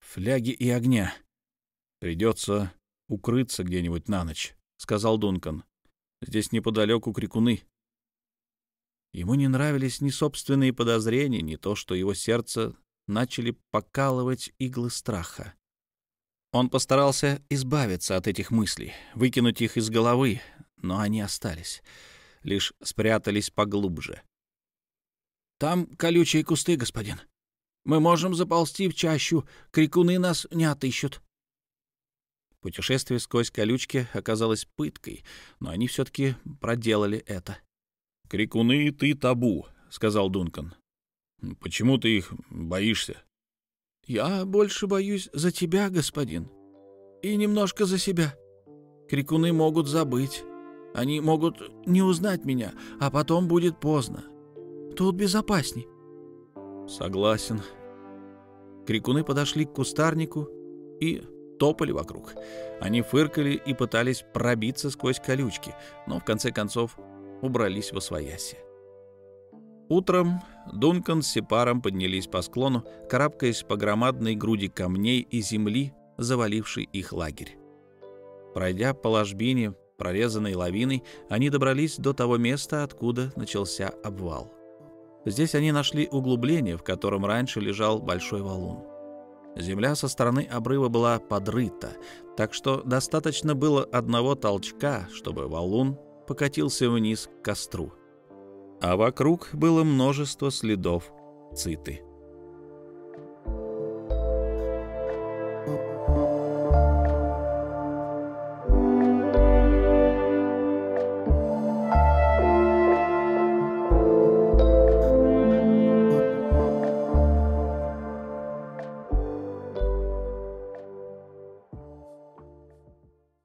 [SPEAKER 1] Фляги и огня. «Придется укрыться где-нибудь на ночь», — сказал Дункан. «Здесь неподалеку крикуны. Ему не нравились ни собственные подозрения, ни то, что его сердце начали покалывать иглы страха. Он постарался избавиться от этих мыслей, выкинуть их из головы, но они остались, лишь спрятались поглубже. «Там колючие кусты, господин. Мы можем заползти в чащу, крикуны нас не отыщут». Путешествие сквозь колючки оказалось пыткой, но они все-таки проделали это.
[SPEAKER 2] «Крикуны ты табу», — сказал Дункан. «Почему ты их боишься?»
[SPEAKER 3] «Я больше боюсь за тебя, господин. И немножко за себя. Крикуны могут забыть. Они могут не узнать меня, а потом будет поздно. Тут безопасней».
[SPEAKER 1] «Согласен». Крикуны подошли к кустарнику и топали вокруг. Они фыркали и пытались пробиться сквозь колючки, но в конце концов убрались во свояси. Утром Дункан с Сепаром поднялись по склону, карабкаясь по громадной груди камней и земли, завалившей их лагерь. Пройдя по ложбине, прорезанной лавиной, они добрались до того места, откуда начался обвал. Здесь они нашли углубление, в котором раньше лежал большой валун. Земля со стороны обрыва была подрыта, так что достаточно было одного толчка, чтобы валун покатился вниз к костру. А вокруг было множество следов циты.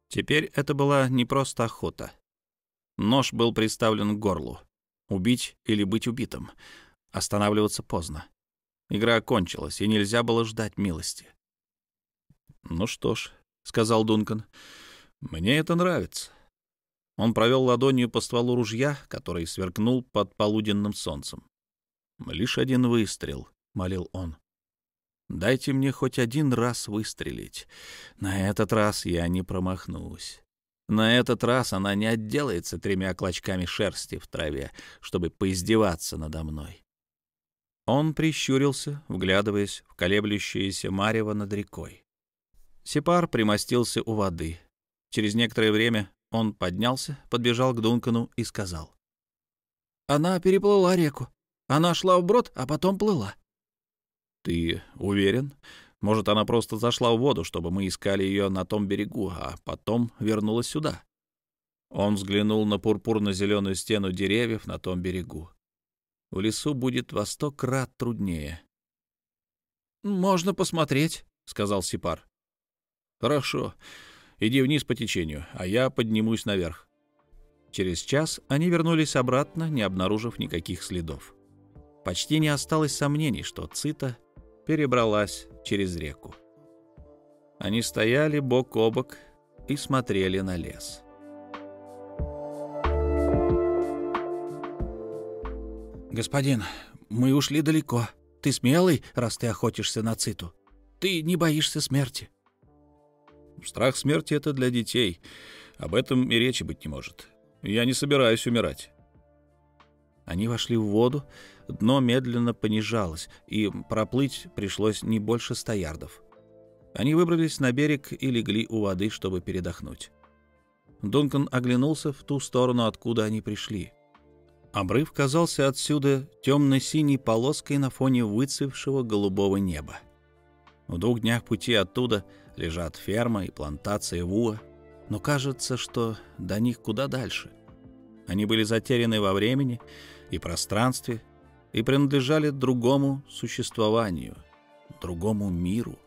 [SPEAKER 1] Теперь это была не просто охота. Нож был приставлен к горлу. Убить или быть убитым. Останавливаться поздно. Игра кончилась, и нельзя было ждать милости. «Ну что ж», — сказал Дункан, — «мне это нравится». Он провел ладонью по стволу ружья, который сверкнул под полуденным солнцем. «Лишь один выстрел», — молил он. «Дайте мне хоть один раз выстрелить. На этот раз я не промахнусь». На этот раз она не отделается тремя клочками шерсти в траве, чтобы поиздеваться надо мной. Он прищурился, вглядываясь в колеблющееся марево над рекой. Сепар примостился у воды. Через некоторое время он поднялся, подбежал к Дункану и сказал.
[SPEAKER 3] Она переплыла реку. Она шла вброд, а потом плыла.
[SPEAKER 2] Ты уверен? Может, она просто зашла в воду, чтобы мы искали ее на том берегу, а потом вернулась сюда? Он взглянул на пурпурно-зеленую стену деревьев на том берегу. В лесу будет во сто крат труднее.
[SPEAKER 3] «Можно посмотреть», — сказал Сипар.
[SPEAKER 2] «Хорошо. Иди вниз по течению, а я поднимусь наверх». Через час они вернулись обратно, не обнаружив никаких следов. Почти не осталось сомнений, что Цита перебралась через реку. Они стояли бок о бок и смотрели на лес.
[SPEAKER 3] «Господин, мы ушли далеко. Ты смелый, раз ты охотишься на Циту. Ты не боишься смерти».
[SPEAKER 2] «Страх смерти — это для детей. Об этом и речи быть не может. Я не собираюсь умирать».
[SPEAKER 1] Они вошли в воду, дно медленно понижалось, и проплыть пришлось не больше ста ярдов. Они выбрались на берег и легли у воды, чтобы передохнуть. Дункан оглянулся в ту сторону, откуда они пришли. Обрыв казался отсюда темно-синей полоской на фоне выцвевшего голубого неба. В двух днях пути оттуда лежат ферма и плантация Вуа, но кажется, что до них куда дальше. Они были затеряны во времени и пространстве и принадлежали другому существованию, другому миру.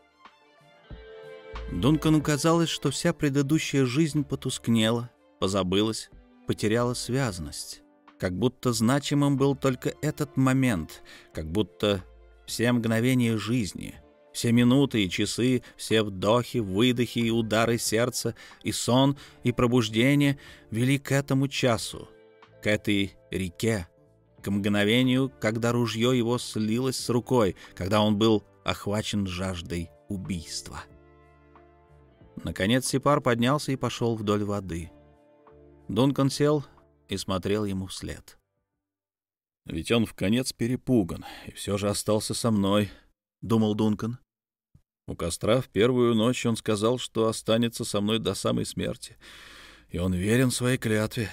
[SPEAKER 1] Дункану казалось, что вся предыдущая жизнь потускнела, позабылась, потеряла связность. Как будто значимым был только этот момент, как будто все мгновения жизни, все минуты и часы, все вдохи, выдохи и удары сердца, и сон, и пробуждение вели к этому часу, к этой реке, к мгновению, когда ружье его слилось с рукой, когда он был охвачен жаждой убийства. Наконец Сипар поднялся и пошел вдоль воды. Дункан сел и смотрел ему вслед.
[SPEAKER 2] «Ведь он в конец перепуган и все же остался со мной», — думал Дункан. У костра в первую ночь он сказал, что останется со мной до самой смерти, и он верен своей клятве.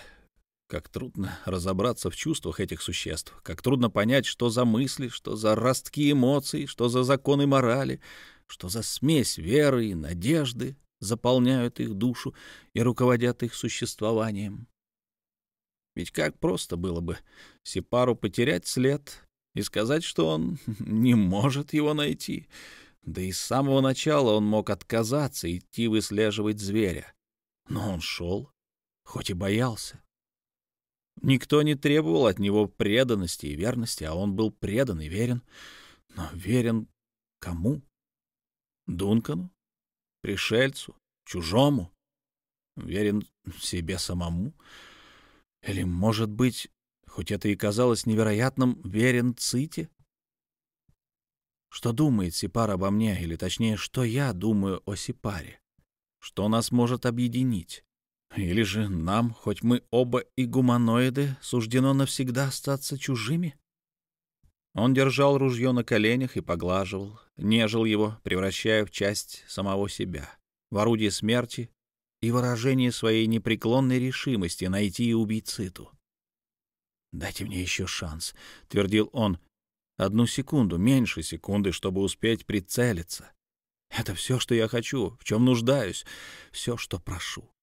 [SPEAKER 2] Как трудно разобраться в чувствах этих существ, как трудно понять, что за мысли, что за ростки эмоций, что за законы морали, что за смесь веры и надежды заполняют их душу и руководят их существованием. Ведь как просто было бы Сипару потерять след и сказать, что он [LAUGHS] не может его найти. Да и с самого начала он мог отказаться идти выслеживать зверя. Но он шел, хоть и боялся. Никто не требовал от него преданности и верности, а он был предан и верен. Но верен кому? Дункану? Пришельцу? Чужому? Верен себе самому? Или, может быть, хоть это и казалось невероятным, верен Ците? Что думает Сипар обо мне, или точнее, что я думаю о Сипаре? Что нас может объединить? Или же нам, хоть мы оба и гуманоиды, суждено навсегда остаться чужими? Он держал ружье на коленях и поглаживал, нежил его, превращая в часть самого себя, в орудие смерти и выражение своей непреклонной решимости найти и убить Циту. «Дайте мне еще шанс», — твердил он. «Одну секунду, меньше секунды, чтобы успеть прицелиться. Это все, что я хочу, в чем нуждаюсь, все, что прошу.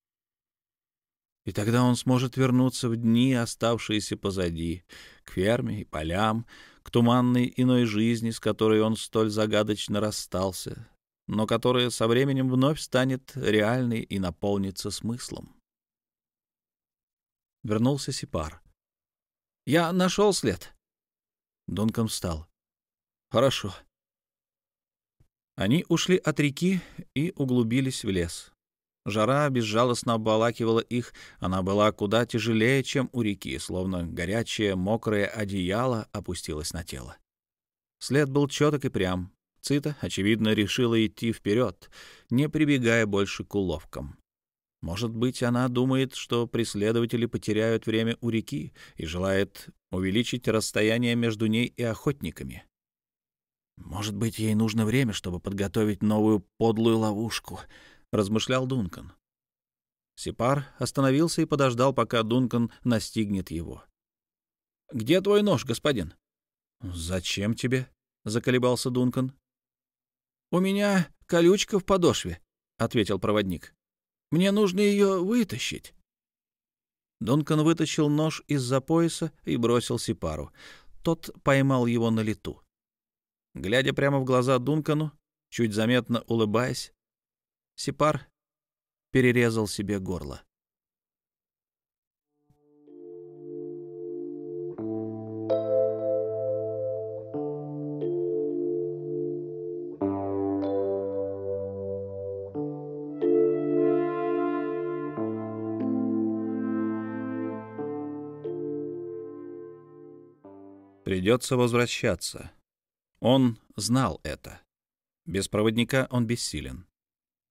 [SPEAKER 2] И тогда он сможет вернуться в дни, оставшиеся позади, к ферме и полям, к туманной иной жизни, с которой он столь загадочно расстался, но которая со временем вновь станет реальной и наполнится смыслом. Вернулся Сипар. «Я нашел след». Дункан встал. «Хорошо». Они ушли от реки и углубились в лес. Жара безжалостно обволакивала их, она была куда тяжелее, чем у реки, словно горячее мокрое одеяло опустилось на тело. След был четок и прям. Цита, очевидно, решила идти вперед, не прибегая больше к уловкам. Может быть, она думает, что преследователи потеряют время у реки и желает увеличить расстояние между ней и охотниками. Может быть, ей нужно время, чтобы подготовить новую подлую ловушку —— размышлял Дункан. Сипар остановился и подождал, пока Дункан настигнет его.
[SPEAKER 3] Где твой нож, господин?»
[SPEAKER 1] «Зачем тебе?» — заколебался Дункан.
[SPEAKER 3] «У меня колючка в подошве», — ответил проводник. «Мне нужно ее вытащить».
[SPEAKER 1] Дункан вытащил нож из-за пояса и бросил Сипару. Тот поймал его на лету. Глядя прямо в глаза Дункану, чуть заметно улыбаясь, Сипар перерезал себе горло. Придется возвращаться. Он знал это. Без проводника он бессилен.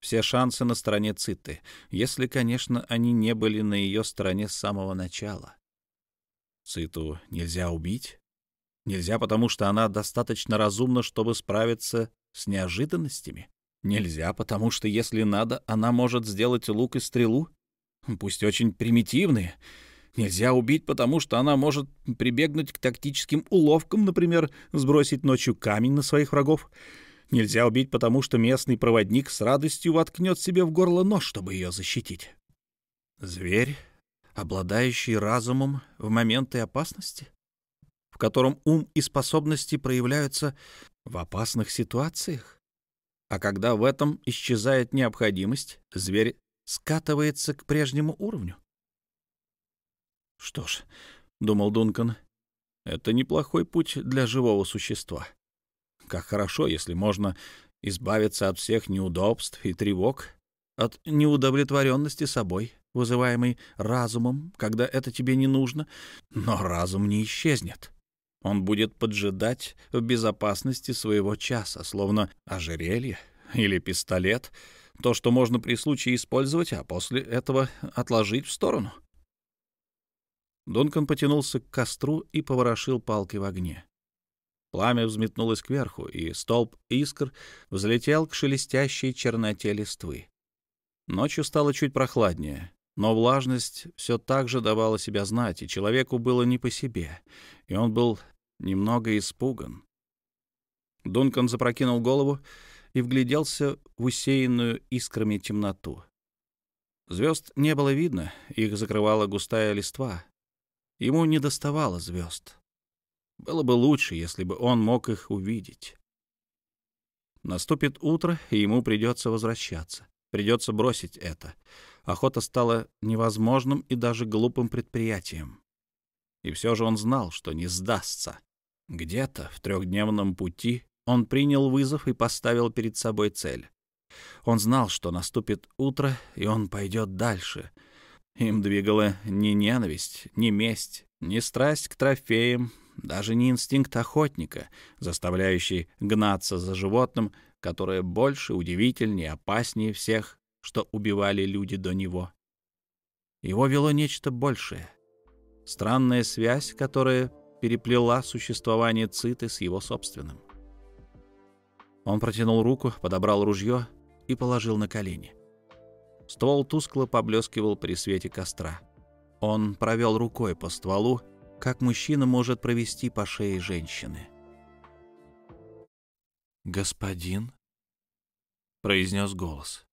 [SPEAKER 1] Все шансы на стороне Циты, если, конечно, они не были на ее стороне с самого начала. Циту нельзя убить. Нельзя, потому что она достаточно разумна, чтобы справиться с неожиданностями. Нельзя, потому что, если надо, она может сделать лук и стрелу, пусть очень примитивные. Нельзя убить, потому что она может прибегнуть к тактическим уловкам, например, сбросить ночью камень на своих врагов. Нельзя убить, потому что местный проводник с радостью воткнет себе в горло нож, чтобы ее защитить. Зверь, обладающий разумом в моменты опасности, в котором ум и способности проявляются в опасных ситуациях. А когда в этом исчезает необходимость, зверь скатывается к прежнему уровню. Что ж, — думал Дункан, — это неплохой путь для живого существа. Как хорошо, если можно избавиться от всех неудобств и тревог, от неудовлетворенности собой, вызываемой разумом, когда это тебе не нужно, но разум не исчезнет. Он будет поджидать в безопасности своего часа, словно ожерелье или пистолет, то, что можно при случае использовать, а после этого отложить в сторону. Дункан потянулся к костру и поворошил палкой в огне. Пламя взметнулось кверху, и столб искр взлетел к шелестящей черноте листвы. Ночью стало чуть прохладнее, но влажность все так же давала себя знать, и человеку было не по себе, и он был немного испуган. Дункан запрокинул голову и вгляделся в усеянную искрами темноту. Звезд не было видно, их закрывала густая листва. Ему не доставало звезд. Было бы лучше, если бы он мог их увидеть. Наступит утро, и ему придется возвращаться. Придется бросить это. Охота стала невозможным и даже глупым предприятием. И все же он знал, что не сдастся. Где-то в трехдневном пути он принял вызов и поставил перед собой цель. Он знал, что наступит утро, и он пойдет дальше. Им двигала не ненависть, не месть, не страсть к трофеям, даже не инстинкт охотника, заставляющий гнаться за животным, которое больше, удивительнее, опаснее всех, что убивали люди до него. Его вело нечто большее. Странная связь, которая переплела существование Циты с его собственным. Он протянул руку, подобрал ружье и положил на колени. Ствол тускло поблескивал при свете костра. Он провел рукой по стволу как мужчина может провести по шее женщины. «Господин?» — произнес голос.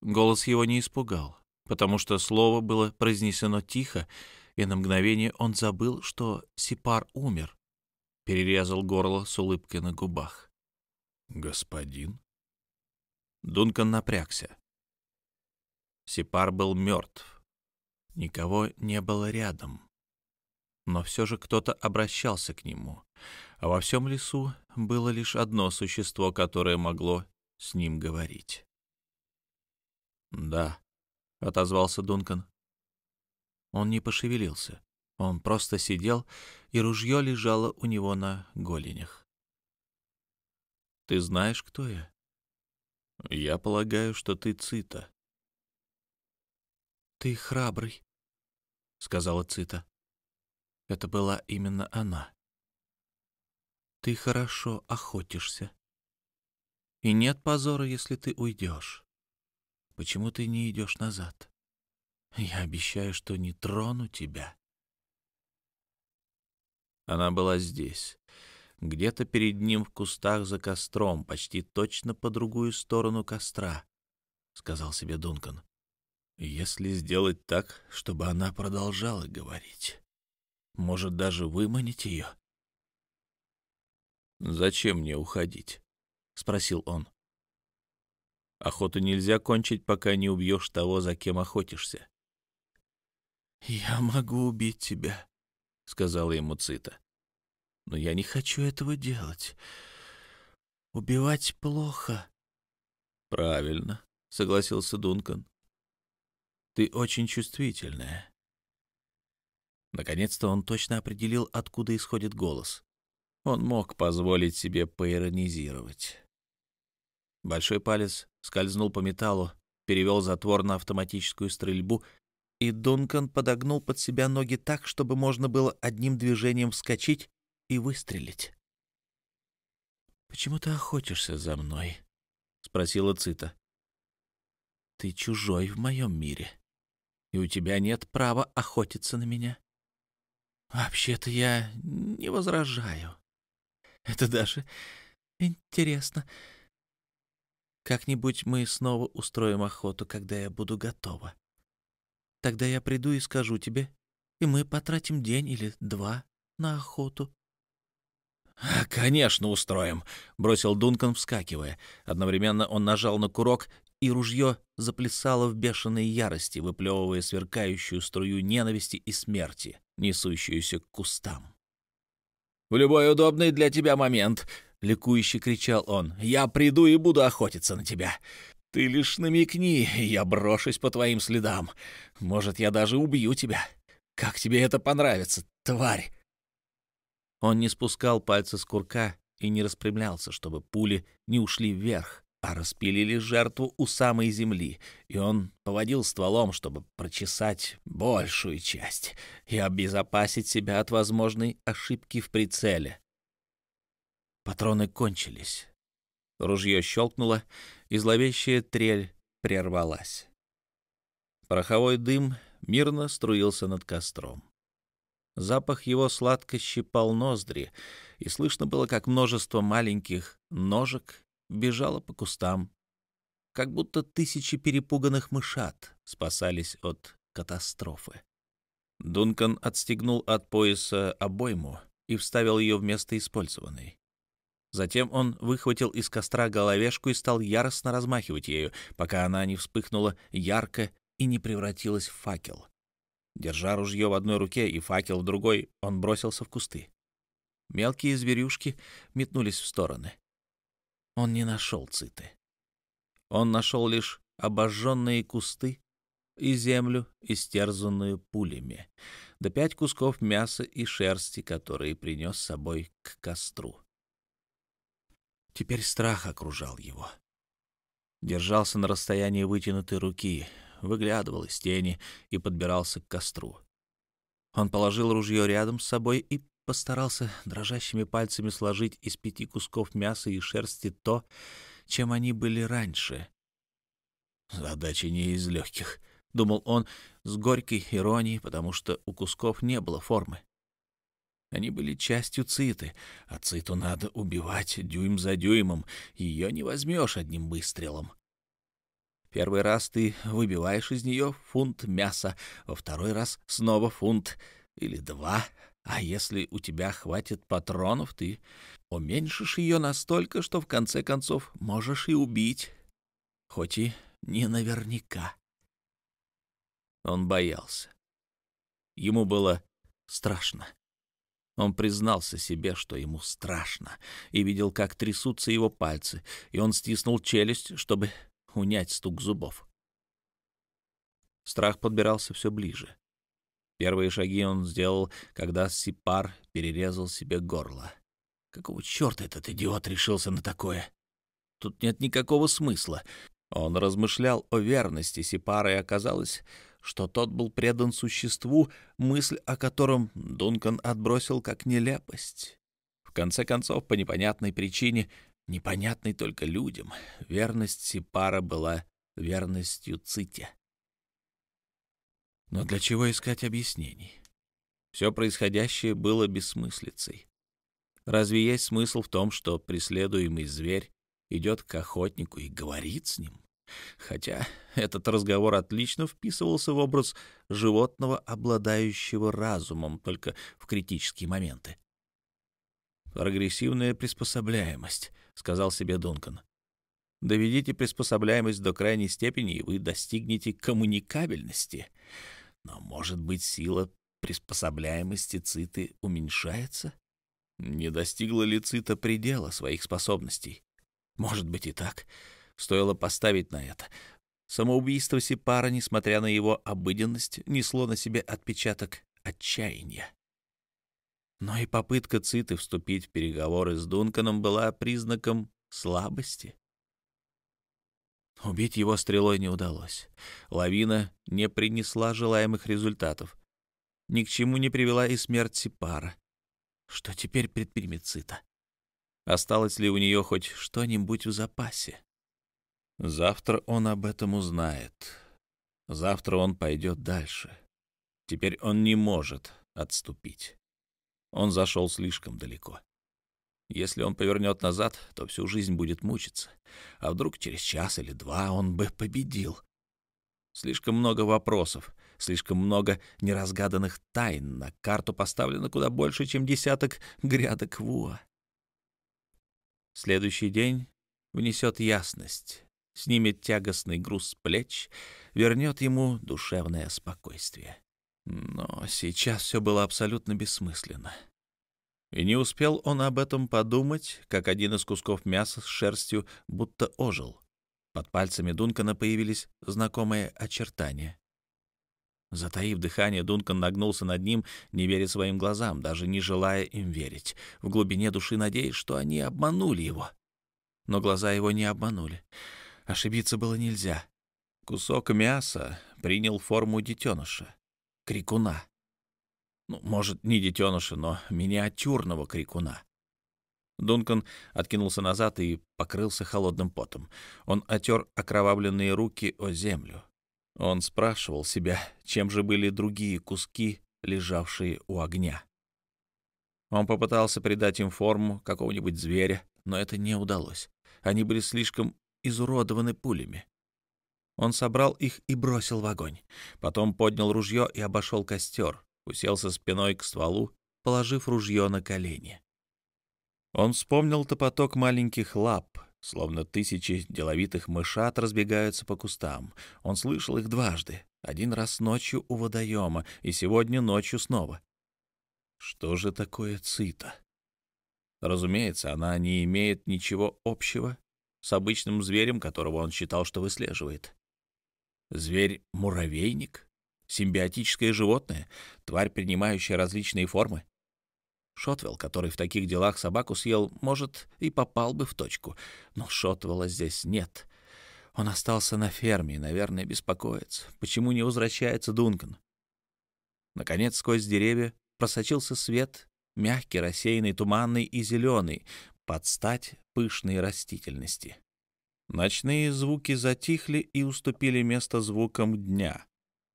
[SPEAKER 1] Голос его не испугал, потому что слово было произнесено тихо, и на мгновение он забыл, что Сипар умер. Перерезал горло с улыбкой на губах. «Господин?» Дункан напрягся. Сипар был мертв. Никого не было рядом но все же кто-то обращался к нему, а во всем лесу было лишь одно существо, которое могло с ним говорить. «Да», — отозвался Дункан. Он не пошевелился. Он просто сидел, и ружье лежало у него на голенях. «Ты знаешь, кто я?» «Я полагаю, что ты Цита». «Ты храбрый», — сказала Цита. Это была именно она. Ты хорошо охотишься. И нет позора, если ты уйдешь. Почему ты не идешь назад? Я обещаю, что не трону тебя.
[SPEAKER 2] Она была здесь, где-то перед ним в кустах за костром, почти точно по другую сторону костра, — сказал себе Дункан. Если сделать так, чтобы она продолжала говорить, может даже выманить ее. «Зачем мне уходить?» — спросил он. «Охоту нельзя кончить, пока не убьешь того, за кем охотишься».
[SPEAKER 3] «Я могу убить тебя», — сказала ему Цита. «Но я не хочу этого делать. Убивать плохо».
[SPEAKER 2] «Правильно», — согласился Дункан. «Ты очень чувствительная». Наконец-то он точно определил, откуда исходит голос. Он мог позволить себе поиронизировать. Большой палец скользнул по металлу, перевел затвор на автоматическую стрельбу, и Дункан подогнул под себя ноги так, чтобы можно было одним движением вскочить и выстрелить.
[SPEAKER 3] «Почему ты охотишься за мной?» — спросила Цита. «Ты чужой в моем мире, и у тебя нет права охотиться на меня. Вообще-то я не возражаю. Это даже интересно. Как-нибудь мы снова устроим охоту, когда я буду готова. Тогда я приду и скажу тебе, и мы потратим день или два на охоту.
[SPEAKER 2] «Конечно, устроим», — бросил Дункан, вскакивая. Одновременно он нажал на курок, и ружье заплясало в бешеной ярости, выплевывая сверкающую струю ненависти и смерти, несущуюся к кустам. «В любой удобный для тебя момент», — ликующе кричал он, — «я приду и буду охотиться на тебя. Ты лишь намекни, я брошусь по твоим следам. Может, я даже убью тебя. Как тебе это понравится, тварь?» Он не спускал пальца с курка и не распрямлялся, чтобы пули не ушли вверх, а распилили жертву у самой земли, и он поводил стволом, чтобы прочесать большую часть и обезопасить себя от возможной ошибки в прицеле. Патроны кончились. Ружье щелкнуло, и зловещая трель прервалась. Пороховой дым мирно струился над костром. Запах его сладко щипал ноздри, и слышно было, как множество маленьких ножек бежало по кустам, как будто тысячи перепуганных мышат спасались от катастрофы. Дункан отстегнул от пояса обойму и вставил ее вместо использованной. Затем он выхватил из костра головешку и стал яростно размахивать ею, пока она не вспыхнула ярко и не превратилась в факел. Держа ружье в одной руке и факел в другой, он бросился в кусты. Мелкие зверюшки метнулись в стороны. Он не нашел циты. Он нашел лишь обожженные кусты и землю, истерзанную пулями, да пять кусков мяса и шерсти, которые принес с собой к костру. Теперь страх окружал его. Держался на расстоянии вытянутой руки, выглядывал из тени и подбирался к костру. Он положил ружье рядом с собой и постарался дрожащими пальцами сложить из пяти кусков мяса и шерсти то, чем они были раньше. «Задача не из легких», — думал он с горькой иронией, потому что у кусков не было формы. Они были частью циты, а циту надо убивать дюйм за дюймом, ее не возьмешь одним выстрелом. Первый раз ты выбиваешь из нее фунт мяса, во второй раз снова фунт или два, а если у тебя хватит патронов, ты уменьшишь ее настолько, что в конце концов можешь и убить, хоть и не наверняка. Он боялся. Ему было страшно. Он признался себе, что ему страшно, и видел, как трясутся его пальцы, и он стиснул челюсть, чтобы унять стук зубов. Страх подбирался все ближе. Первые шаги он сделал, когда Сипар перерезал себе горло. Какого черта этот идиот решился на такое? Тут нет никакого смысла. Он размышлял о верности Сипара, и оказалось, что тот был предан существу, мысль о котором Дункан отбросил как нелепость. В конце концов, по непонятной причине, непонятной только людям, верность Сипара была верностью Ците. Но для чего искать объяснений?
[SPEAKER 1] Все происходящее было бессмыслицей. Разве есть смысл в том, что преследуемый зверь идет к охотнику и говорит с ним? Хотя этот разговор отлично вписывался в образ животного, обладающего разумом только в критические моменты. «Прогрессивная приспособляемость», — сказал себе Дункан. «Доведите приспособляемость до крайней степени, и вы достигнете коммуникабельности. Но, может быть, сила приспособляемости циты уменьшается? Не достигла ли цита предела своих способностей? Может быть и так. Стоило поставить на это. Самоубийство Сипара, несмотря на его обыденность, несло на себе отпечаток отчаяния. Но и попытка Циты вступить в переговоры с Дунканом была признаком слабости. Убить его стрелой не удалось. Лавина не принесла желаемых результатов. Ни к чему не привела и смерть Сипара. Что теперь предпримет Цита? Осталось ли у нее хоть что-нибудь в запасе? Завтра он об этом узнает. Завтра он пойдет дальше. Теперь он не может отступить. Он зашел слишком далеко. Если он повернет назад, то всю жизнь будет мучиться. А вдруг через час или два он бы победил? Слишком много вопросов, слишком много неразгаданных тайн. На карту поставлено куда больше, чем десяток грядок вуа. Следующий день внесет ясность, снимет тягостный груз с плеч, вернет ему душевное спокойствие. Но сейчас все было абсолютно бессмысленно. И не успел он об этом подумать, как один из кусков мяса с шерстью будто ожил. Под пальцами Дункана появились знакомые очертания. Затаив дыхание, Дункан нагнулся над ним, не веря своим глазам, даже не желая им верить, в глубине души надеясь, что они обманули его. Но глаза его не обманули. Ошибиться было нельзя. Кусок мяса принял форму детеныша крикуна. Ну, может, не детеныша, но миниатюрного крикуна. Дункан откинулся назад и покрылся холодным потом. Он отер окровавленные руки о землю. Он спрашивал себя, чем же были другие куски, лежавшие у огня. Он попытался придать им форму какого-нибудь зверя, но это не удалось. Они были слишком изуродованы пулями. Он собрал их и бросил в огонь. Потом поднял ружье и обошел костер, уселся спиной к стволу, положив ружье на колени. Он вспомнил топоток маленьких лап, словно тысячи деловитых мышат разбегаются по кустам. Он слышал их дважды, один раз ночью у водоема и сегодня ночью снова. Что же такое цита? Разумеется, она не имеет ничего общего с обычным зверем, которого он считал, что выслеживает. Зверь-муравейник? Симбиотическое животное? Тварь, принимающая различные формы? Шотвелл, который в таких делах собаку съел, может, и попал бы в точку. Но Шотвелла здесь нет. Он остался на ферме и, наверное, беспокоится. Почему не возвращается Дункан? Наконец, сквозь деревья просочился свет, мягкий, рассеянный, туманный и зеленый, под стать пышной растительности. Ночные звуки затихли и уступили место звукам дня,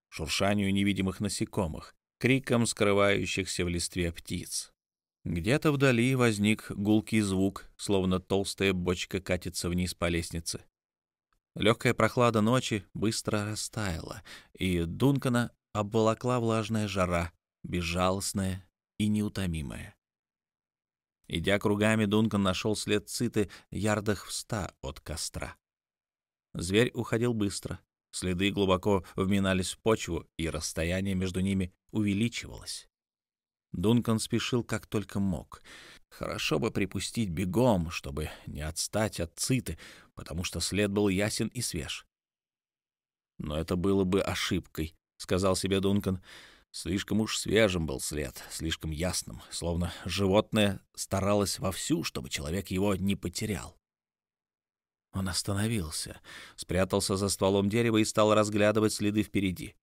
[SPEAKER 1] шуршанию невидимых насекомых, крикам скрывающихся в листве птиц. Где-то вдали возник гулкий звук, словно толстая бочка катится вниз по лестнице. Легкая прохлада ночи быстро растаяла, и Дункана обволокла влажная жара, безжалостная и неутомимая. Идя кругами, Дункан нашел след циты ярдах в ста от костра. Зверь уходил быстро. Следы глубоко вминались в почву, и расстояние между ними увеличивалось. Дункан спешил как только мог. Хорошо бы припустить бегом, чтобы не отстать от циты, потому что след был ясен и свеж. «Но это было бы ошибкой», — сказал себе Дункан. Слишком уж свежим был след, слишком ясным, словно животное старалось вовсю, чтобы человек его не потерял. Он остановился, спрятался за стволом дерева и стал разглядывать следы впереди.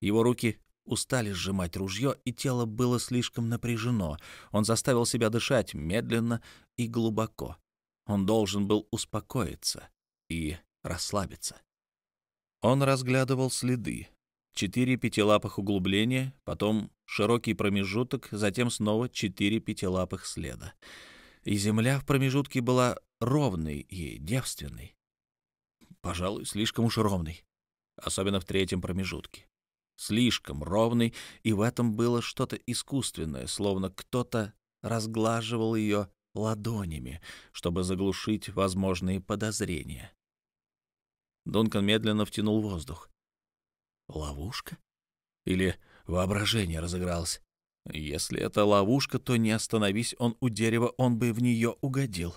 [SPEAKER 1] Его руки устали сжимать ружье, и тело было слишком напряжено. Он заставил себя дышать медленно и глубоко. Он должен был успокоиться и расслабиться. Он разглядывал следы, четыре пятилапых углубления, потом
[SPEAKER 2] широкий промежуток, затем снова четыре пятилапых следа. И земля в промежутке была ровной и девственной. Пожалуй, слишком уж ровной, особенно в третьем промежутке. Слишком ровной, и в этом было что-то искусственное, словно кто-то разглаживал ее ладонями, чтобы заглушить возможные подозрения. Дункан медленно втянул воздух. Ловушка? Или воображение разыгралось? Если это ловушка, то не остановись он у дерева, он бы в нее угодил.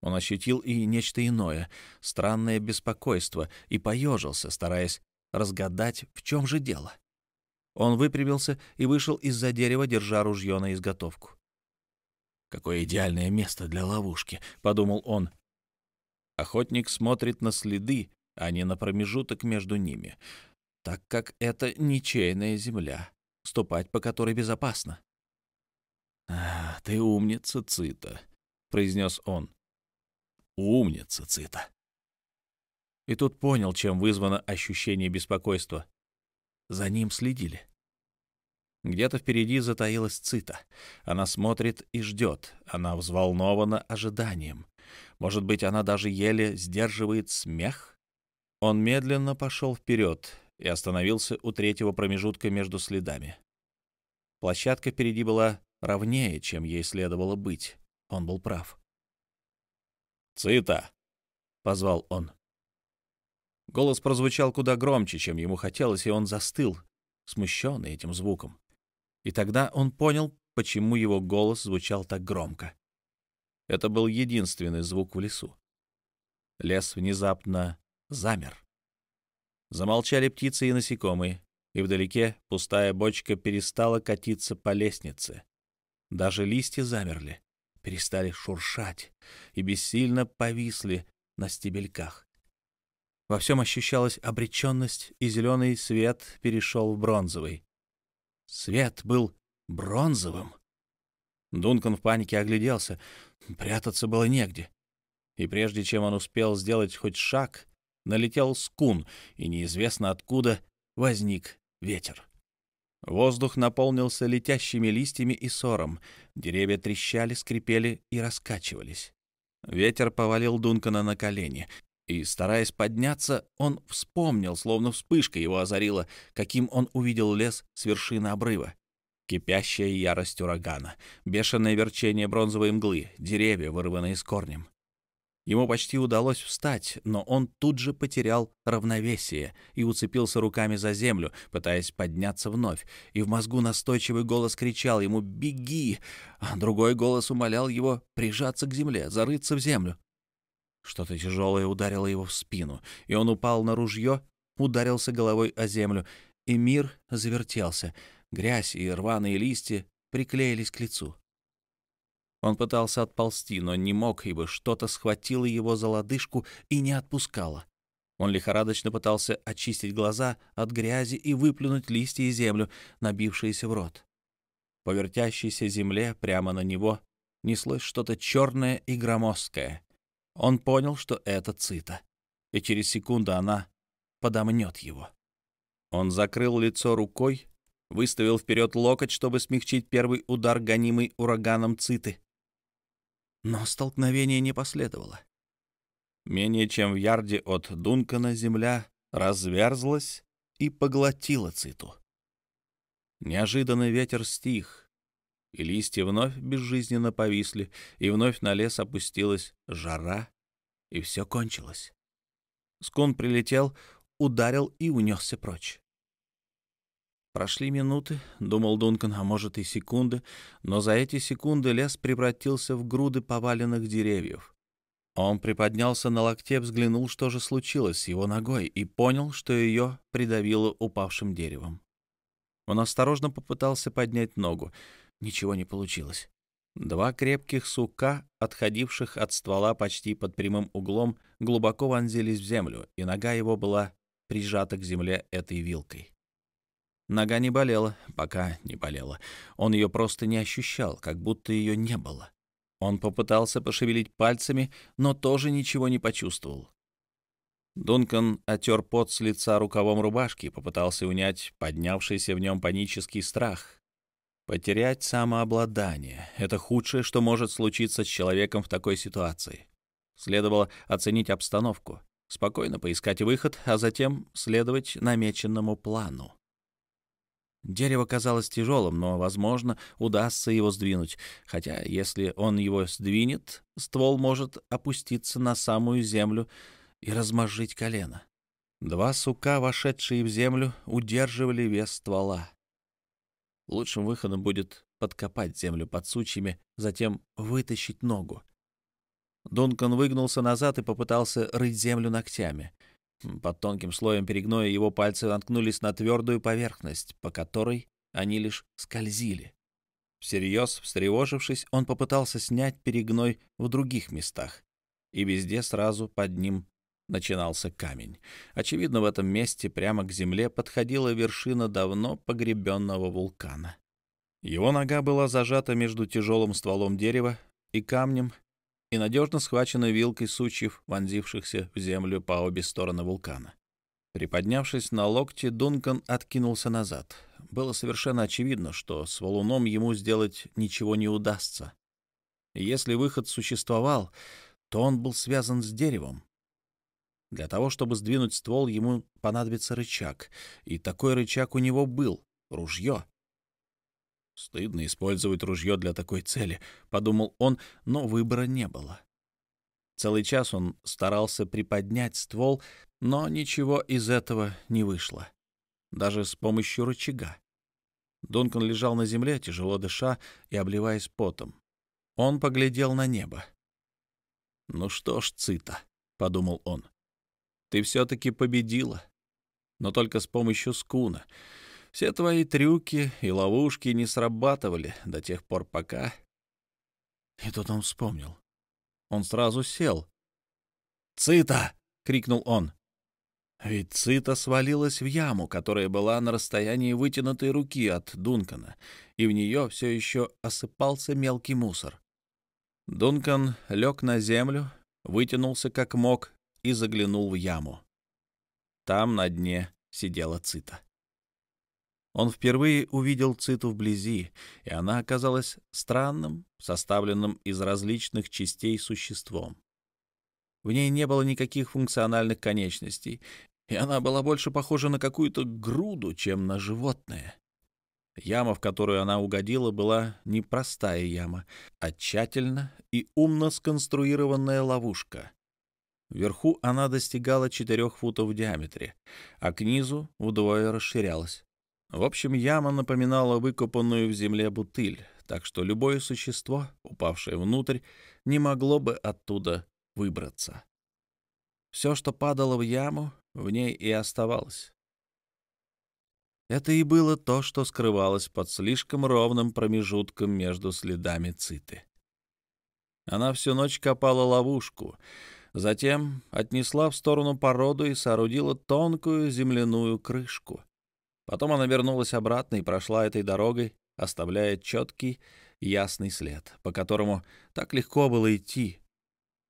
[SPEAKER 2] Он ощутил и нечто иное, странное беспокойство, и поежился, стараясь разгадать, в чем же дело. Он выпрямился и вышел из-за дерева, держа ружье на изготовку. «Какое идеальное место для ловушки», — подумал он. Охотник смотрит на следы, а не на промежуток между ними, так как это ничейная земля, ступать по которой безопасно. «А, ты умница, Цита», — произнес он. «Умница, Цита». И тут понял, чем вызвано ощущение беспокойства. За ним следили. Где-то впереди затаилась Цита. Она смотрит и ждет. Она взволнована ожиданием. Может быть, она даже еле сдерживает смех? Он медленно пошел вперед и остановился у третьего промежутка между следами. Площадка впереди была ровнее, чем ей следовало быть. Он был прав. «Цита!» — позвал он. Голос прозвучал куда громче, чем ему хотелось, и он застыл, смущенный этим звуком. И тогда он понял, почему его голос звучал так громко. Это был единственный звук в лесу. Лес внезапно замер. Замолчали птицы и насекомые, и вдалеке пустая бочка перестала катиться по лестнице. Даже листья замерли, перестали шуршать и бессильно повисли на стебельках. Во всем ощущалась обреченность, и зеленый свет перешел в бронзовый. Свет был бронзовым. Дункан в панике огляделся. Прятаться было негде. И прежде чем он успел сделать хоть шаг, налетел скун, и неизвестно откуда возник ветер. Воздух наполнился летящими листьями и сором. Деревья трещали, скрипели и раскачивались. Ветер повалил Дункана на колени. И, стараясь подняться, он вспомнил, словно вспышка его озарила, каким он увидел лес с вершины обрыва. Кипящая ярость урагана, бешеное верчение бронзовой мглы, деревья, вырванные с корнем. Ему почти удалось встать, но он тут же потерял равновесие и уцепился руками за землю, пытаясь подняться вновь. И в мозгу настойчивый голос кричал ему «Беги!», а другой голос умолял его прижаться к земле, зарыться в землю. Что-то тяжелое ударило его в спину, и он упал на ружье, ударился головой о землю, и мир завертелся. Грязь и рваные листья приклеились к лицу. Он пытался отползти, но не мог, ибо что-то схватило его за лодыжку и не отпускало. Он лихорадочно пытался очистить глаза от грязи и выплюнуть листья и землю, набившиеся в рот. По вертящейся земле прямо на него неслось что-то черное и громоздкое. Он понял, что это цита, и через секунду она подомнет его. Он закрыл лицо рукой, выставил вперед локоть, чтобы смягчить первый удар, гонимый ураганом циты. Но столкновение не последовало. Менее чем в ярде от Дункана земля разверзлась и поглотила циту. Неожиданно ветер стих, и листья вновь безжизненно повисли, и вновь на лес опустилась жара, и все кончилось. Скун прилетел, ударил и унесся прочь. Прошли минуты, думал Дункан, а может и секунды, но за эти секунды лес превратился в груды поваленных деревьев. Он приподнялся на локте, взглянул, что же случилось с его ногой, и понял, что ее придавило упавшим деревом. Он осторожно попытался поднять ногу. Ничего не получилось. Два крепких сука, отходивших от ствола почти под прямым углом, глубоко вонзились в землю, и нога его была прижата к земле этой вилкой. Нога не болела, пока не болела. Он ее просто не ощущал, как будто ее не было. Он попытался пошевелить пальцами, но тоже ничего не почувствовал. Дункан отер пот с лица рукавом рубашки и попытался унять поднявшийся в нем панический страх,
[SPEAKER 1] Потерять самообладание — это худшее, что может случиться с человеком в такой ситуации. Следовало оценить обстановку, спокойно поискать выход, а затем следовать намеченному плану. Дерево казалось тяжелым, но, возможно, удастся его сдвинуть, хотя если он его сдвинет, ствол может опуститься на самую землю и размозжить колено. Два сука, вошедшие в землю, удерживали вес ствола. Лучшим выходом будет подкопать землю под сучьями, затем вытащить ногу. Дункан выгнулся назад и попытался рыть землю ногтями. Под тонким слоем перегноя его пальцы наткнулись на твердую поверхность, по которой они лишь скользили. Всерьез встревожившись, он попытался снять перегной в других местах, и везде сразу под ним начинался камень. Очевидно, в этом месте прямо к земле подходила вершина давно погребенного вулкана. Его нога была зажата между тяжелым стволом дерева и камнем, и надежно схвачена вилкой сучьев, вонзившихся в землю по обе стороны вулкана. Приподнявшись на локте, Дункан откинулся назад. Было совершенно очевидно, что с валуном ему сделать ничего не удастся. Если выход существовал, то он был связан с деревом. Для того, чтобы сдвинуть ствол, ему понадобится рычаг, и такой рычаг у него был — ружье. Стыдно использовать ружье для такой цели, подумал он, но выбора не было. Целый час он старался приподнять ствол, но ничего из этого не вышло, даже с помощью рычага. Дункан лежал на земле, тяжело дыша и обливаясь потом. Он поглядел на небо. «Ну что ж, Цита», — подумал он, — «ты все-таки победила, но только с помощью скуна. Все твои трюки и ловушки не срабатывали до тех пор, пока... И тут он вспомнил. Он сразу сел. «Цита!» — крикнул он. Ведь Цита свалилась в яму, которая была на расстоянии вытянутой руки от Дункана, и в нее все еще осыпался мелкий мусор. Дункан лег на землю, вытянулся как мог и заглянул в яму. Там на дне сидела Цита. Он впервые увидел Циту вблизи, и она оказалась странным, составленным из различных частей существом. В ней не было никаких функциональных конечностей, и она была больше похожа на какую-то груду, чем на животное. Яма, в которую она угодила, была не простая яма, а тщательно и умно сконструированная ловушка. Вверху она достигала четырех футов в диаметре, а к низу вдвое расширялась. В общем, яма напоминала выкопанную в земле бутыль, так что любое существо, упавшее внутрь, не могло бы оттуда выбраться. Все, что падало в яму, в ней и оставалось. Это и было то, что скрывалось под слишком ровным промежутком между следами циты. Она всю ночь копала ловушку, затем отнесла в сторону породу и соорудила тонкую земляную крышку. Потом она вернулась обратно и прошла этой дорогой, оставляя четкий, ясный след, по которому так легко было идти.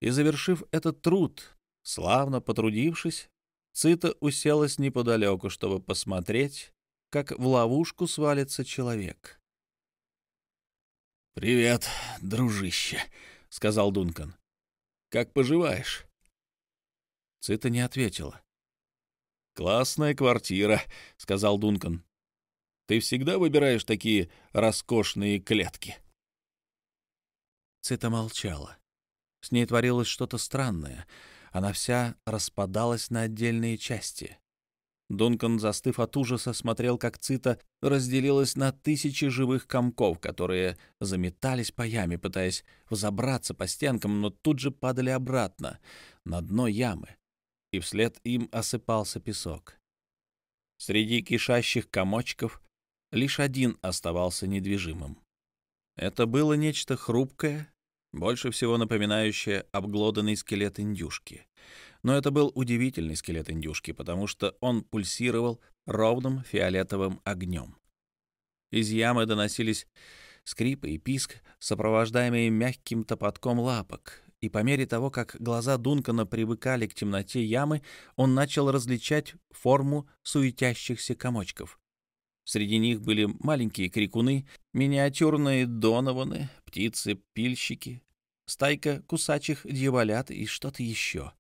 [SPEAKER 1] И, завершив этот труд, славно потрудившись, Цита уселась неподалеку, чтобы посмотреть, как в ловушку свалится человек. «Привет, дружище», — сказал Дункан. «Как поживаешь?» Цита не ответила. «Классная квартира», — сказал Дункан. «Ты всегда выбираешь такие роскошные клетки?» Цита молчала. С ней творилось что-то странное. Она вся распадалась на отдельные части. Дункан, застыв от ужаса, смотрел, как Цита разделилась на тысячи живых комков, которые заметались по яме, пытаясь взобраться по стенкам, но тут же падали обратно, на дно ямы и вслед им осыпался песок. Среди кишащих комочков лишь один оставался недвижимым. Это было нечто хрупкое, больше всего напоминающее обглоданный скелет индюшки. Но это был удивительный скелет индюшки, потому что он пульсировал ровным фиолетовым огнем. Из ямы доносились скрипы и писк, сопровождаемые мягким топотком лапок, и по мере того, как глаза Дункана привыкали к темноте ямы, он начал различать форму суетящихся комочков.
[SPEAKER 2] Среди них были маленькие крикуны, миниатюрные донованы, птицы-пильщики, стайка кусачих дьяволят и что-то еще.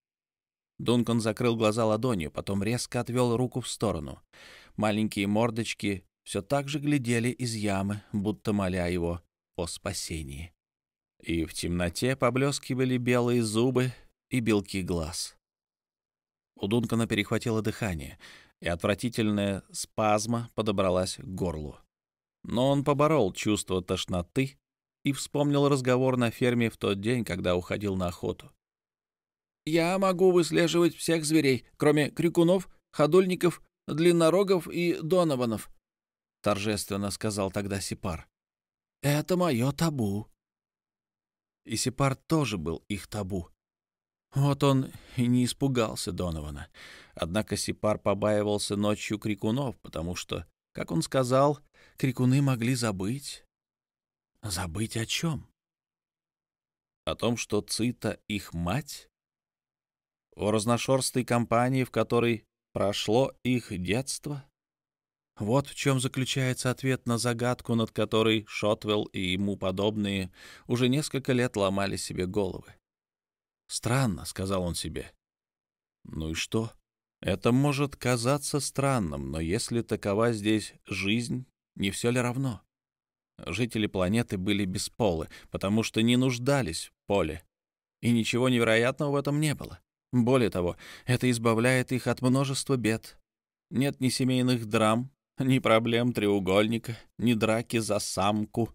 [SPEAKER 2] Дункан закрыл глаза ладонью, потом резко отвел руку в сторону. Маленькие мордочки все так же глядели из ямы, будто моля его о спасении. И в темноте поблескивали белые зубы и белки глаз. У Дункана перехватило дыхание, и отвратительная спазма подобралась к горлу. Но он поборол чувство тошноты и вспомнил разговор на ферме в тот день, когда уходил на охоту. «Я могу выслеживать всех зверей, кроме крикунов, ходульников, длиннорогов и донованов», — торжественно сказал тогда Сипар. «Это мое табу». И Сипар тоже был их табу. Вот он и не испугался Донована. Однако Сипар побаивался ночью крикунов, потому что, как он сказал, крикуны могли забыть. Забыть о чем? О том, что Цита — их мать? О разношерстой компании, в которой прошло их детство? Вот в чем заключается ответ на загадку, над которой Шотвелл и ему подобные уже несколько лет ломали себе головы. «Странно», — сказал он себе. «Ну и что? Это может казаться странным, но если такова здесь жизнь, не все ли равно?» Жители планеты были бесполы, потому что не нуждались в поле. И ничего невероятного в этом не было. Более того, это избавляет их от множества бед. Нет ни семейных драм, [LAUGHS] ни проблем треугольника, ни драки за самку.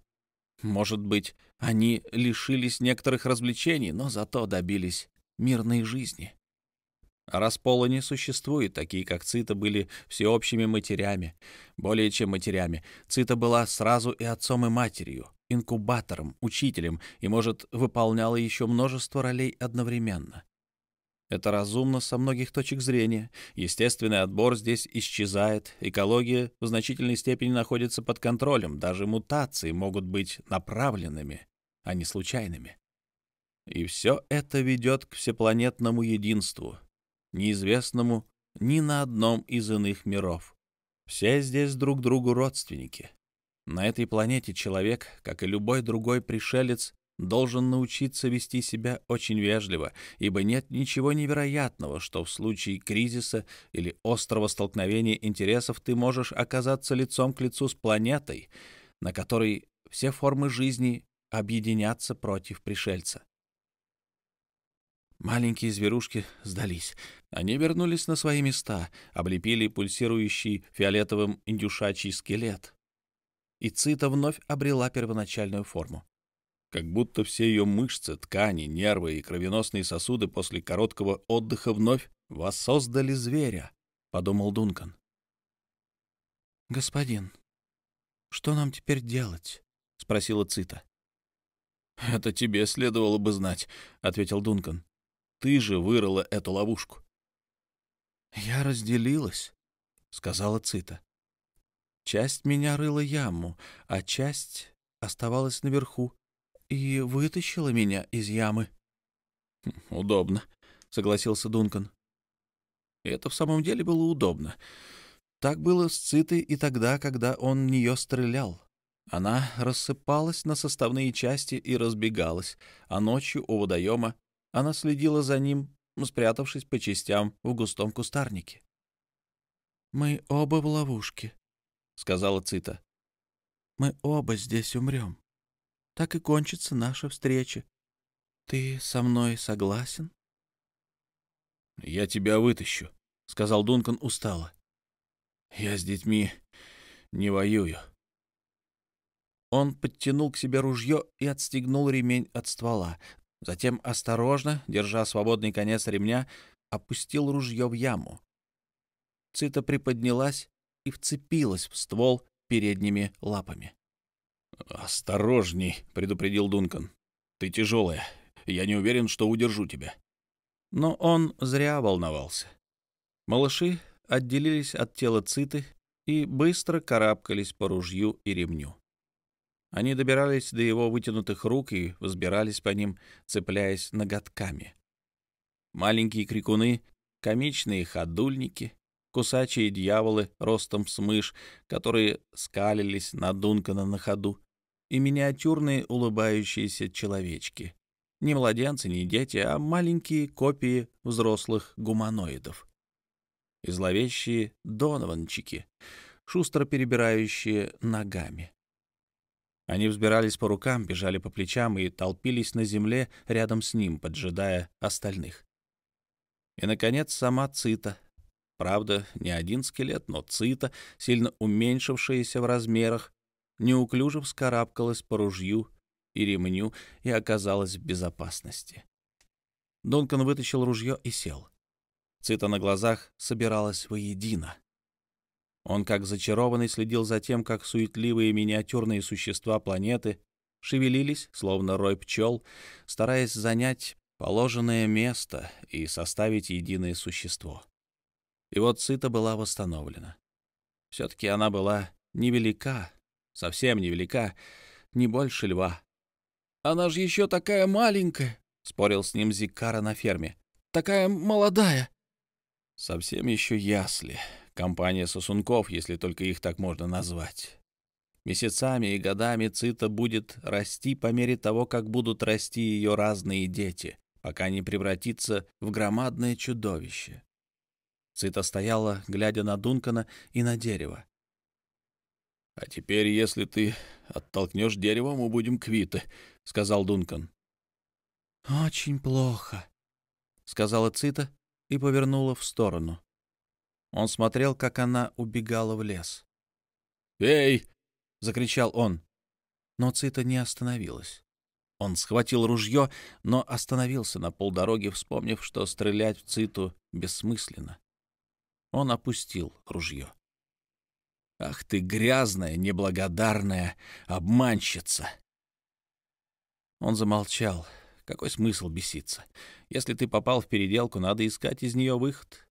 [SPEAKER 2] Может быть, они лишились некоторых развлечений, но зато добились мирной жизни. раз пола не существует, такие как Цита были всеобщими матерями, более чем матерями. Цита была сразу и отцом, и матерью, инкубатором, учителем и, может, выполняла еще множество ролей одновременно. Это разумно со многих точек зрения. Естественный отбор здесь исчезает, экология в значительной степени находится под контролем, даже мутации могут быть направленными, а не случайными. И все это ведет к всепланетному единству, неизвестному ни на одном из иных миров. Все здесь друг другу родственники. На этой планете человек, как и любой другой пришелец, должен научиться вести себя очень вежливо, ибо нет ничего невероятного, что в случае кризиса или острого столкновения интересов ты можешь оказаться лицом к лицу с планетой, на которой все формы жизни объединятся против пришельца. Маленькие зверушки сдались. Они вернулись на свои места, облепили пульсирующий фиолетовым индюшачий скелет. И Цита вновь обрела первоначальную форму как будто все ее мышцы, ткани, нервы и кровеносные сосуды после короткого отдыха вновь воссоздали зверя, — подумал Дункан. — Господин, что нам теперь делать? — спросила Цита. — Это тебе следовало бы знать, — ответил Дункан. — Ты же вырыла эту ловушку. — Я разделилась, — сказала Цита. Часть меня рыла яму, а часть оставалась наверху, и вытащила меня из ямы. Хм, «Удобно», — согласился Дункан. это в самом деле было удобно. Так было с Цитой и тогда, когда он в нее стрелял. Она рассыпалась на составные части и разбегалась, а ночью у водоема она следила за ним, спрятавшись по частям в густом кустарнике. «Мы оба в ловушке», — сказала Цита. «Мы оба здесь умрем так и кончится наша встреча. Ты со мной согласен? — Я тебя вытащу, — сказал Дункан устало. — Я с детьми не воюю. Он подтянул к себе ружье и отстегнул ремень от ствола. Затем, осторожно, держа свободный конец ремня, опустил ружье в яму. Цита приподнялась и вцепилась в ствол передними лапами. «Осторожней», — предупредил Дункан. «Ты тяжелая. Я не уверен, что удержу тебя». Но он зря волновался. Малыши отделились от тела Циты и быстро карабкались по ружью и ремню. Они добирались до его вытянутых рук и взбирались по ним, цепляясь ноготками. Маленькие крикуны, комичные ходульники, кусачие дьяволы ростом с мышь, которые скалились на Дункана на ходу, и миниатюрные улыбающиеся человечки. Не младенцы, не дети, а маленькие копии взрослых гуманоидов. И зловещие донованчики, шустро перебирающие ногами. Они взбирались по рукам, бежали по плечам и толпились на земле рядом с ним, поджидая остальных. И, наконец, сама Цита. Правда, не один скелет, но Цита, сильно уменьшившаяся в размерах, неуклюже вскарабкалась по ружью и ремню и оказалась в безопасности. Дункан вытащил ружье и сел. Цита на глазах собиралась воедино. Он, как зачарованный, следил за тем, как суетливые миниатюрные существа планеты шевелились, словно рой пчел, стараясь занять положенное место и составить единое существо. И вот Цита была восстановлена. Все-таки она была невелика, совсем невелика, не больше льва. «Она же еще такая маленькая», — спорил с ним Зикара на ферме. «Такая молодая». «Совсем еще ясли», Компания сосунков, если только их так можно назвать. Месяцами и годами Цита будет расти по мере того, как будут расти ее разные дети, пока не превратится в громадное чудовище. Цита стояла, глядя на Дункана и на дерево. «А теперь, если ты оттолкнешь дерево, мы будем квиты», — сказал Дункан.
[SPEAKER 3] «Очень плохо», — сказала Цита и повернула в сторону. Он смотрел, как она убегала в лес.
[SPEAKER 2] «Эй!» — закричал он.
[SPEAKER 3] Но Цита не остановилась. Он схватил ружье, но остановился на полдороги, вспомнив, что стрелять в Циту бессмысленно. Он опустил ружье.
[SPEAKER 2] «Ах ты грязная, неблагодарная обманщица!»
[SPEAKER 3] Он замолчал. Какой смысл беситься? Если ты попал в переделку, надо искать из нее выход.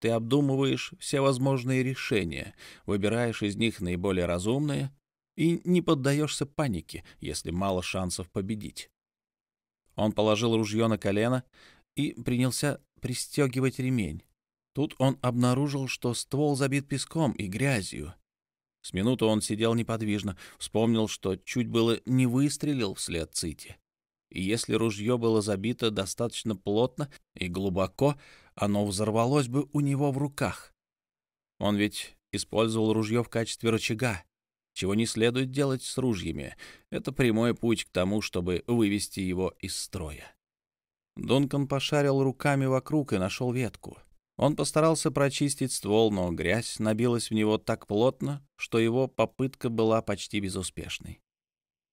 [SPEAKER 3] Ты обдумываешь все возможные решения, выбираешь из них наиболее разумные и не поддаешься панике, если мало шансов победить. Он положил ружье на колено и принялся пристегивать ремень. Тут он обнаружил, что ствол забит песком и грязью. С минуту он сидел неподвижно, вспомнил, что чуть было не выстрелил вслед Цити. И если ружье было забито достаточно плотно и глубоко, оно взорвалось бы у него в руках. Он ведь использовал ружье в качестве рычага, чего не следует делать с ружьями. Это прямой путь к тому, чтобы вывести его из строя. Дункан пошарил руками вокруг и нашел ветку. Он постарался прочистить ствол, но грязь набилась в него так плотно, что его попытка была почти безуспешной.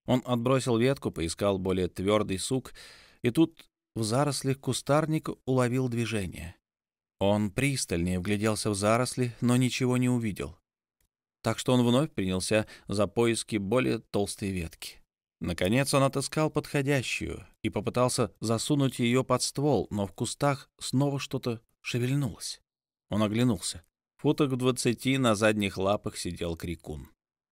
[SPEAKER 3] Он отбросил ветку, поискал более твердый сук, и тут в зарослях кустарника уловил движение. Он пристальнее вгляделся в заросли, но ничего не увидел. Так что он вновь принялся за поиски более толстой ветки. Наконец он отыскал подходящую и попытался засунуть ее под ствол, но в кустах снова что-то шевельнулось. Он оглянулся. Футок в двадцати на задних лапах сидел крикун.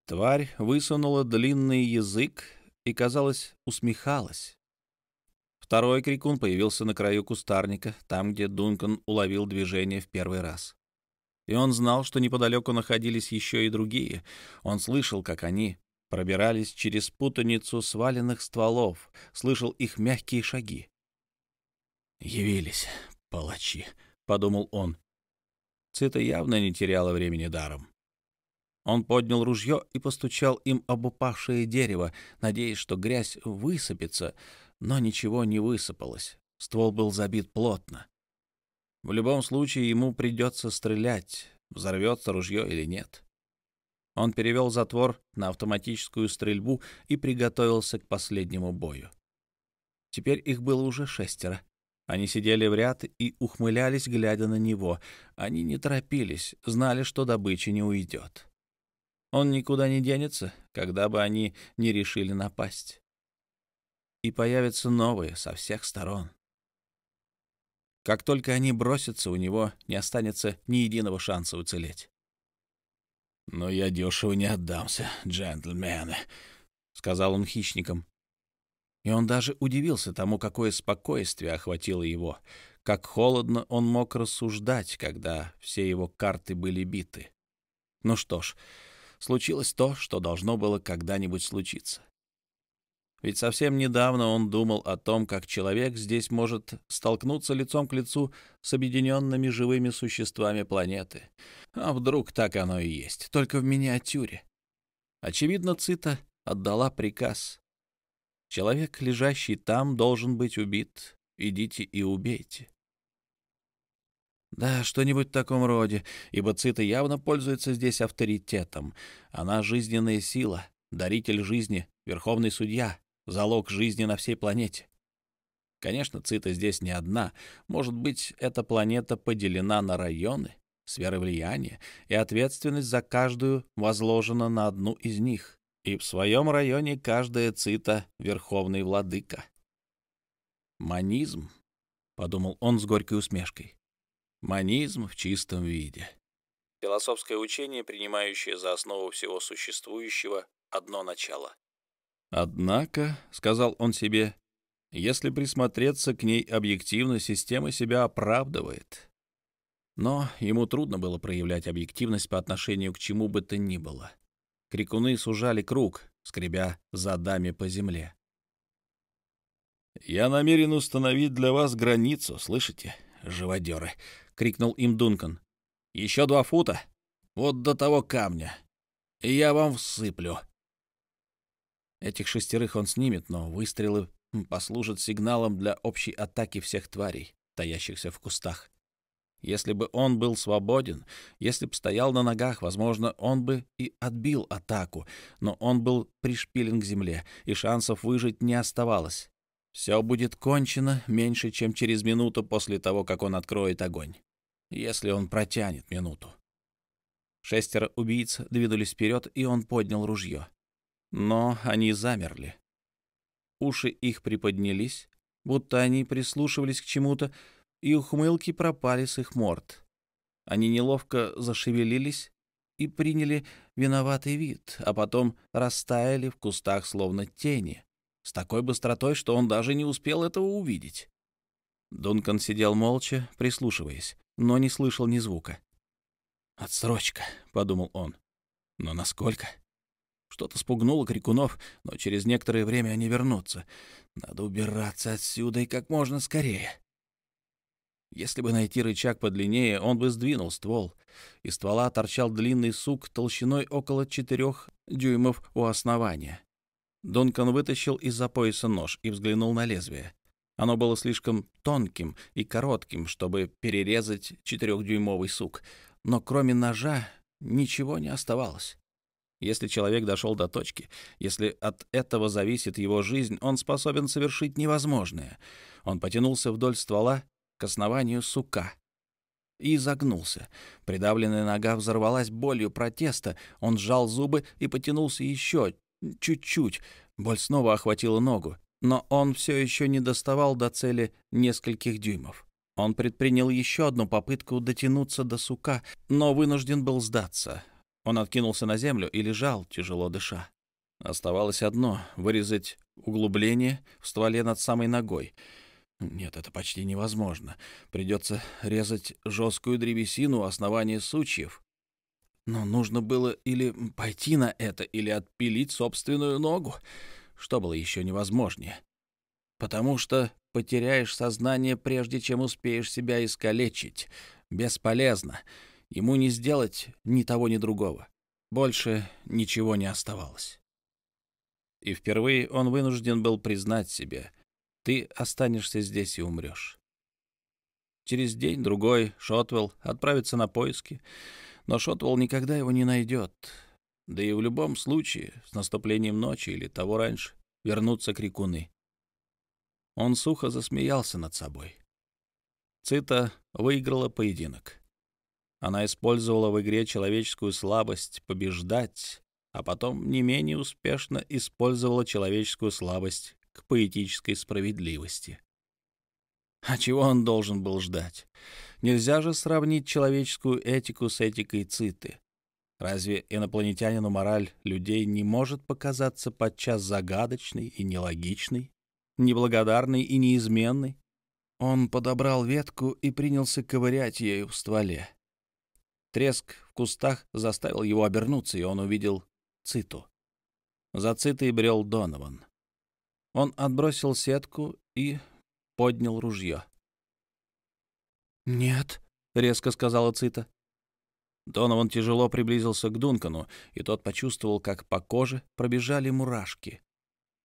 [SPEAKER 3] Тварь высунула длинный язык и, казалось, усмехалась. Второй крикун появился на краю кустарника, там, где Дункан уловил движение в первый раз. И он знал, что неподалеку находились еще и другие. Он слышал, как они пробирались через путаницу сваленных стволов, слышал их мягкие шаги. «Явились, палачи», — подумал он. Цита явно не теряла времени даром. Он поднял ружье и постучал им об упавшее дерево, надеясь, что грязь высыпется, но ничего не высыпалось. Ствол был забит плотно. В любом случае ему придется стрелять, взорвется ружье или нет. Он перевел затвор на автоматическую стрельбу и приготовился к последнему бою. Теперь их было уже шестеро. Они сидели в ряд и ухмылялись, глядя на него. Они не торопились, знали, что добыча не уйдет. Он никуда не денется, когда бы они не решили напасть. И появятся новые со всех сторон. Как только они бросятся, у него не останется ни единого шанса уцелеть. «Но я дешево не отдамся, джентльмены», — сказал он хищникам. И он даже удивился тому, какое спокойствие охватило его,
[SPEAKER 2] как холодно он мог рассуждать, когда все его карты были биты. Ну что ж, случилось то, что должно было когда-нибудь случиться. Ведь совсем недавно он думал о том, как человек здесь может столкнуться лицом к лицу с объединенными живыми существами планеты. А вдруг так оно и есть, только в миниатюре. Очевидно, Цита отдала приказ. Человек, лежащий там, должен быть убит. Идите и убейте. Да, что-нибудь в таком роде, ибо Цита явно пользуется здесь авторитетом. Она жизненная сила, даритель жизни, верховный судья, залог жизни на всей планете. Конечно, Цита здесь не одна. Может быть, эта планета поделена на районы, сферы влияния, и ответственность за каждую возложена на одну из них. И в своем районе каждая Цита — верховный владыка. «Манизм», — подумал он с горькой усмешкой. «Манизм в чистом виде». Философское учение, принимающее за основу всего существующего одно начало. Однако, — сказал он себе, — если присмотреться к ней объективно, система себя оправдывает. Но ему трудно было проявлять объективность по отношению к чему бы то ни было. Крикуны сужали круг, скребя задами по земле. «Я намерен установить для вас границу, слышите, живодеры?» — крикнул им Дункан. «Еще два фута, вот до того камня, и я вам всыплю». Этих шестерых он снимет, но выстрелы послужат сигналом для общей атаки всех тварей, таящихся в кустах. Если бы он был свободен, если бы стоял на ногах, возможно, он бы и отбил атаку, но он был пришпилен к земле, и шансов выжить не оставалось. Все будет кончено меньше, чем через минуту после того, как он откроет огонь. Если он протянет минуту. Шестеро убийц двинулись вперед, и он поднял ружье. Но они замерли. Уши их приподнялись, будто они прислушивались к чему-то, и ухмылки пропали с их морд. Они неловко зашевелились и приняли виноватый вид, а потом растаяли в кустах словно тени, с такой быстротой, что он даже не успел этого увидеть. Дункан сидел молча, прислушиваясь, но не слышал ни звука. «Отсрочка», — подумал он. «Но насколько?» Что-то спугнуло крикунов, но через некоторое время они вернутся. Надо убираться отсюда и как можно скорее. Если бы найти рычаг подлиннее, он бы сдвинул ствол. Из ствола торчал длинный сук толщиной около четырех дюймов у основания. Дункан вытащил из-за пояса нож и взглянул на лезвие. Оно было слишком тонким и коротким, чтобы перерезать четырехдюймовый сук, но кроме ножа ничего не оставалось. Если человек дошел до точки, если от этого зависит его жизнь, он способен совершить невозможное. Он потянулся вдоль ствола к основанию сука и загнулся. Придавленная нога взорвалась болью протеста. Он сжал зубы и потянулся еще чуть-чуть. Боль снова охватила ногу, но он все еще не доставал до цели нескольких дюймов. Он предпринял еще одну попытку дотянуться до сука, но вынужден был сдаться. Он откинулся на землю и лежал, тяжело дыша. Оставалось одно — вырезать углубление в стволе над самой ногой. Нет, это почти невозможно. Придется резать жесткую древесину у основания сучьев. Но нужно было или пойти на это, или отпилить собственную ногу, что было еще невозможнее. Потому что потеряешь сознание, прежде чем успеешь себя искалечить. Бесполезно. Ему не сделать ни того, ни другого. Больше ничего не оставалось. И впервые он вынужден был признать себе, ты останешься здесь и умрешь. Через день-другой Шотвелл отправится на поиски, но Шотвелл никогда его не найдет. Да и в любом случае, с наступлением ночи или того раньше, вернутся крикуны. Он сухо засмеялся над собой. Цита выиграла поединок. Она использовала в игре человеческую слабость побеждать, а потом не менее успешно использовала человеческую слабость к поэтической справедливости. А чего он должен был ждать? Нельзя же сравнить человеческую этику с этикой Циты. Разве инопланетянину мораль людей не может показаться подчас загадочной и нелогичной, неблагодарной и неизменной? Он подобрал ветку и принялся ковырять ею в стволе. Треск в кустах заставил его обернуться, и он увидел циту. За цитой брел Донован. Он отбросил сетку и поднял ружье.
[SPEAKER 3] «Нет», —
[SPEAKER 2] резко сказала Цита. Донован тяжело приблизился к Дункану, и тот почувствовал, как по коже пробежали мурашки.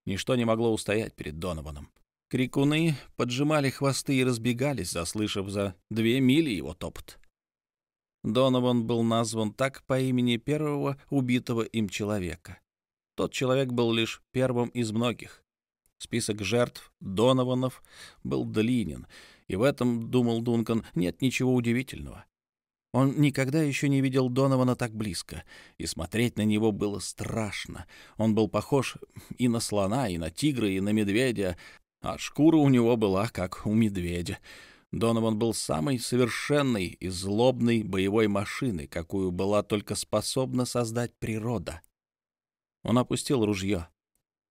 [SPEAKER 2] Ничто не могло устоять перед Донованом. Крикуны поджимали хвосты и разбегались, заслышав за две мили его топот. Донован был назван так по имени первого убитого им человека. Тот человек был лишь первым из многих. Список жертв Донованов был длинен, и в этом, думал Дункан, нет ничего удивительного. Он никогда еще не видел Донована так близко, и смотреть на него было страшно. Он был похож и на слона, и на тигра, и на медведя, а шкура у него была как у медведя. Донован был самой совершенной и злобной боевой машиной, какую была только способна создать природа. Он опустил ружье.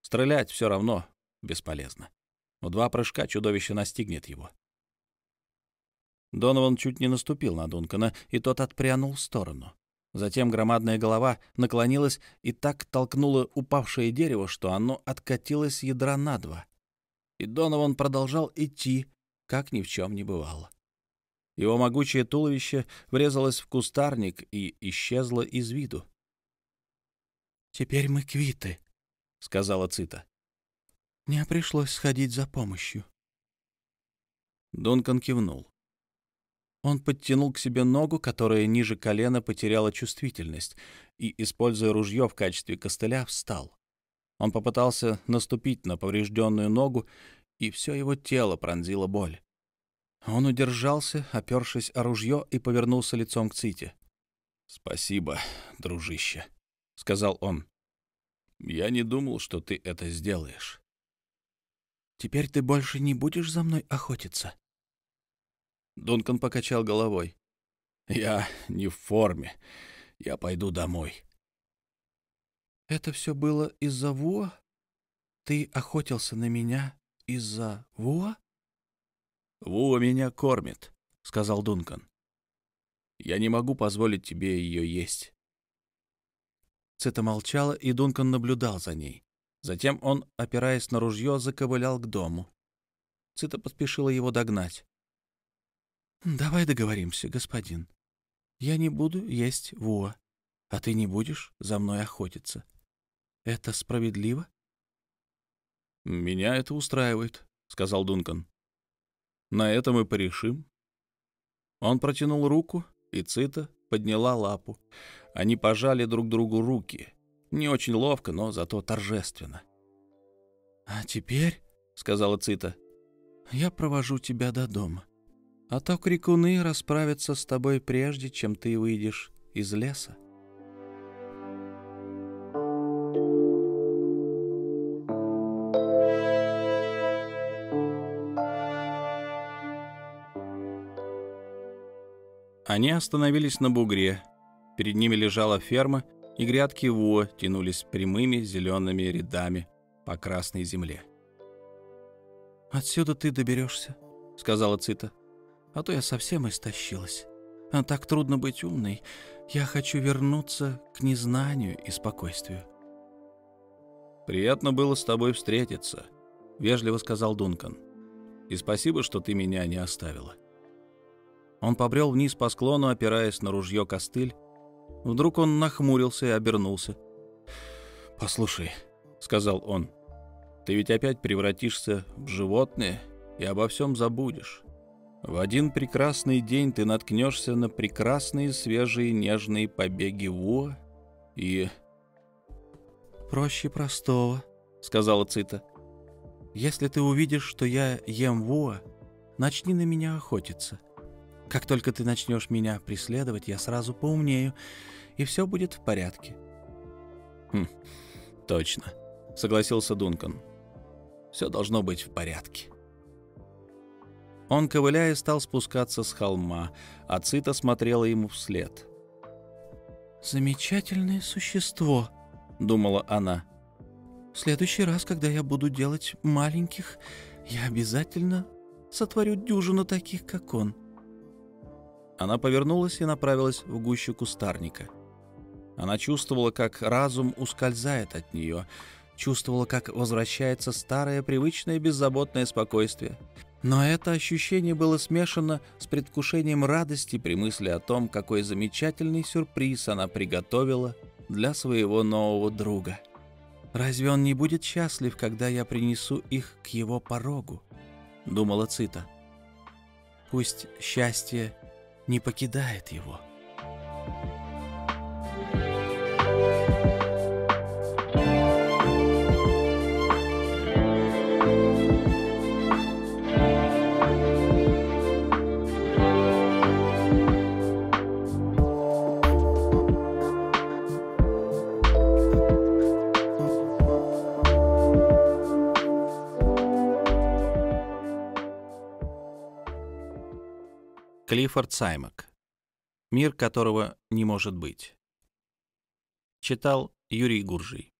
[SPEAKER 2] Стрелять все равно бесполезно. В два прыжка чудовище настигнет его. Донован чуть не наступил на Дункана, и тот отпрянул в сторону. Затем громадная голова наклонилась и так толкнула упавшее дерево, что оно откатилось ядра на два. И Донован продолжал идти, как ни в чем не бывало. Его могучее туловище врезалось в кустарник и исчезло из виду.
[SPEAKER 3] «Теперь мы квиты», — сказала Цита. «Мне пришлось сходить за помощью».
[SPEAKER 2] Дункан кивнул. Он подтянул к себе ногу, которая ниже колена потеряла чувствительность, и, используя ружье в качестве костыля, встал. Он попытался наступить на поврежденную ногу, и все его тело пронзило боль. Он удержался, опершись о ружье, и повернулся лицом к Ците. «Спасибо, дружище», — сказал он. «Я не думал, что ты это сделаешь».
[SPEAKER 3] «Теперь ты больше не будешь за мной охотиться?»
[SPEAKER 2] Дункан покачал головой. «Я не в форме. Я пойду домой».
[SPEAKER 3] «Это все было из-за Вуа? Ты охотился на меня из-за Вуа?»
[SPEAKER 2] «Вуа меня кормит», — сказал Дункан. «Я не могу позволить тебе ее есть».
[SPEAKER 3] Цита молчала, и Дункан наблюдал за ней. Затем он, опираясь на ружье, заковылял к дому. Цита поспешила его догнать. «Давай договоримся, господин. Я не буду есть Вуа, а ты не будешь за мной охотиться. Это справедливо?»
[SPEAKER 2] «Меня это устраивает», — сказал Дункан. «На это мы порешим». Он протянул руку, и Цита подняла лапу. Они пожали друг другу руки. Не очень ловко, но зато торжественно.
[SPEAKER 3] «А теперь», — сказала Цита, — «я провожу тебя до дома» а то крикуны расправятся с тобой прежде, чем ты выйдешь из леса.
[SPEAKER 2] Они остановились на бугре. Перед ними лежала ферма, и грядки Вуа тянулись прямыми зелеными рядами по красной земле.
[SPEAKER 3] «Отсюда ты доберешься», — сказала Цита а то я совсем истощилась. А так трудно быть умной. Я хочу вернуться к незнанию и спокойствию.
[SPEAKER 2] «Приятно было с тобой встретиться», — вежливо сказал Дункан. «И спасибо, что ты меня не оставила». Он побрел вниз по склону, опираясь на ружье костыль. Вдруг он нахмурился и обернулся. «Послушай», — сказал он, — «ты ведь опять превратишься в животное и обо всем забудешь. В один прекрасный день ты наткнешься на прекрасные свежие нежные побеги Вуа и...
[SPEAKER 3] «Проще простого», — сказала Цита. «Если ты увидишь, что я ем Вуа, начни на меня охотиться. Как только ты начнешь меня преследовать, я сразу поумнею, и все будет в порядке».
[SPEAKER 2] «Хм, точно», — согласился Дункан. «Все должно быть в порядке». Он, ковыляя, стал спускаться с холма, а Цита смотрела ему вслед.
[SPEAKER 3] «Замечательное существо», — думала она. «В следующий раз, когда я буду делать маленьких, я обязательно сотворю дюжину таких, как он».
[SPEAKER 2] Она повернулась и направилась в гущу кустарника. Она чувствовала, как разум ускользает от нее, чувствовала, как возвращается старое привычное беззаботное спокойствие. Но это ощущение было смешано с предвкушением радости при мысли о том, какой замечательный сюрприз она приготовила для своего нового друга. «Разве он не будет счастлив, когда я принесу их к его порогу?» — думала Цита. «Пусть счастье не покидает его».
[SPEAKER 1] Клиффорд Саймак. Мир которого не может быть. Читал Юрий Гуржий.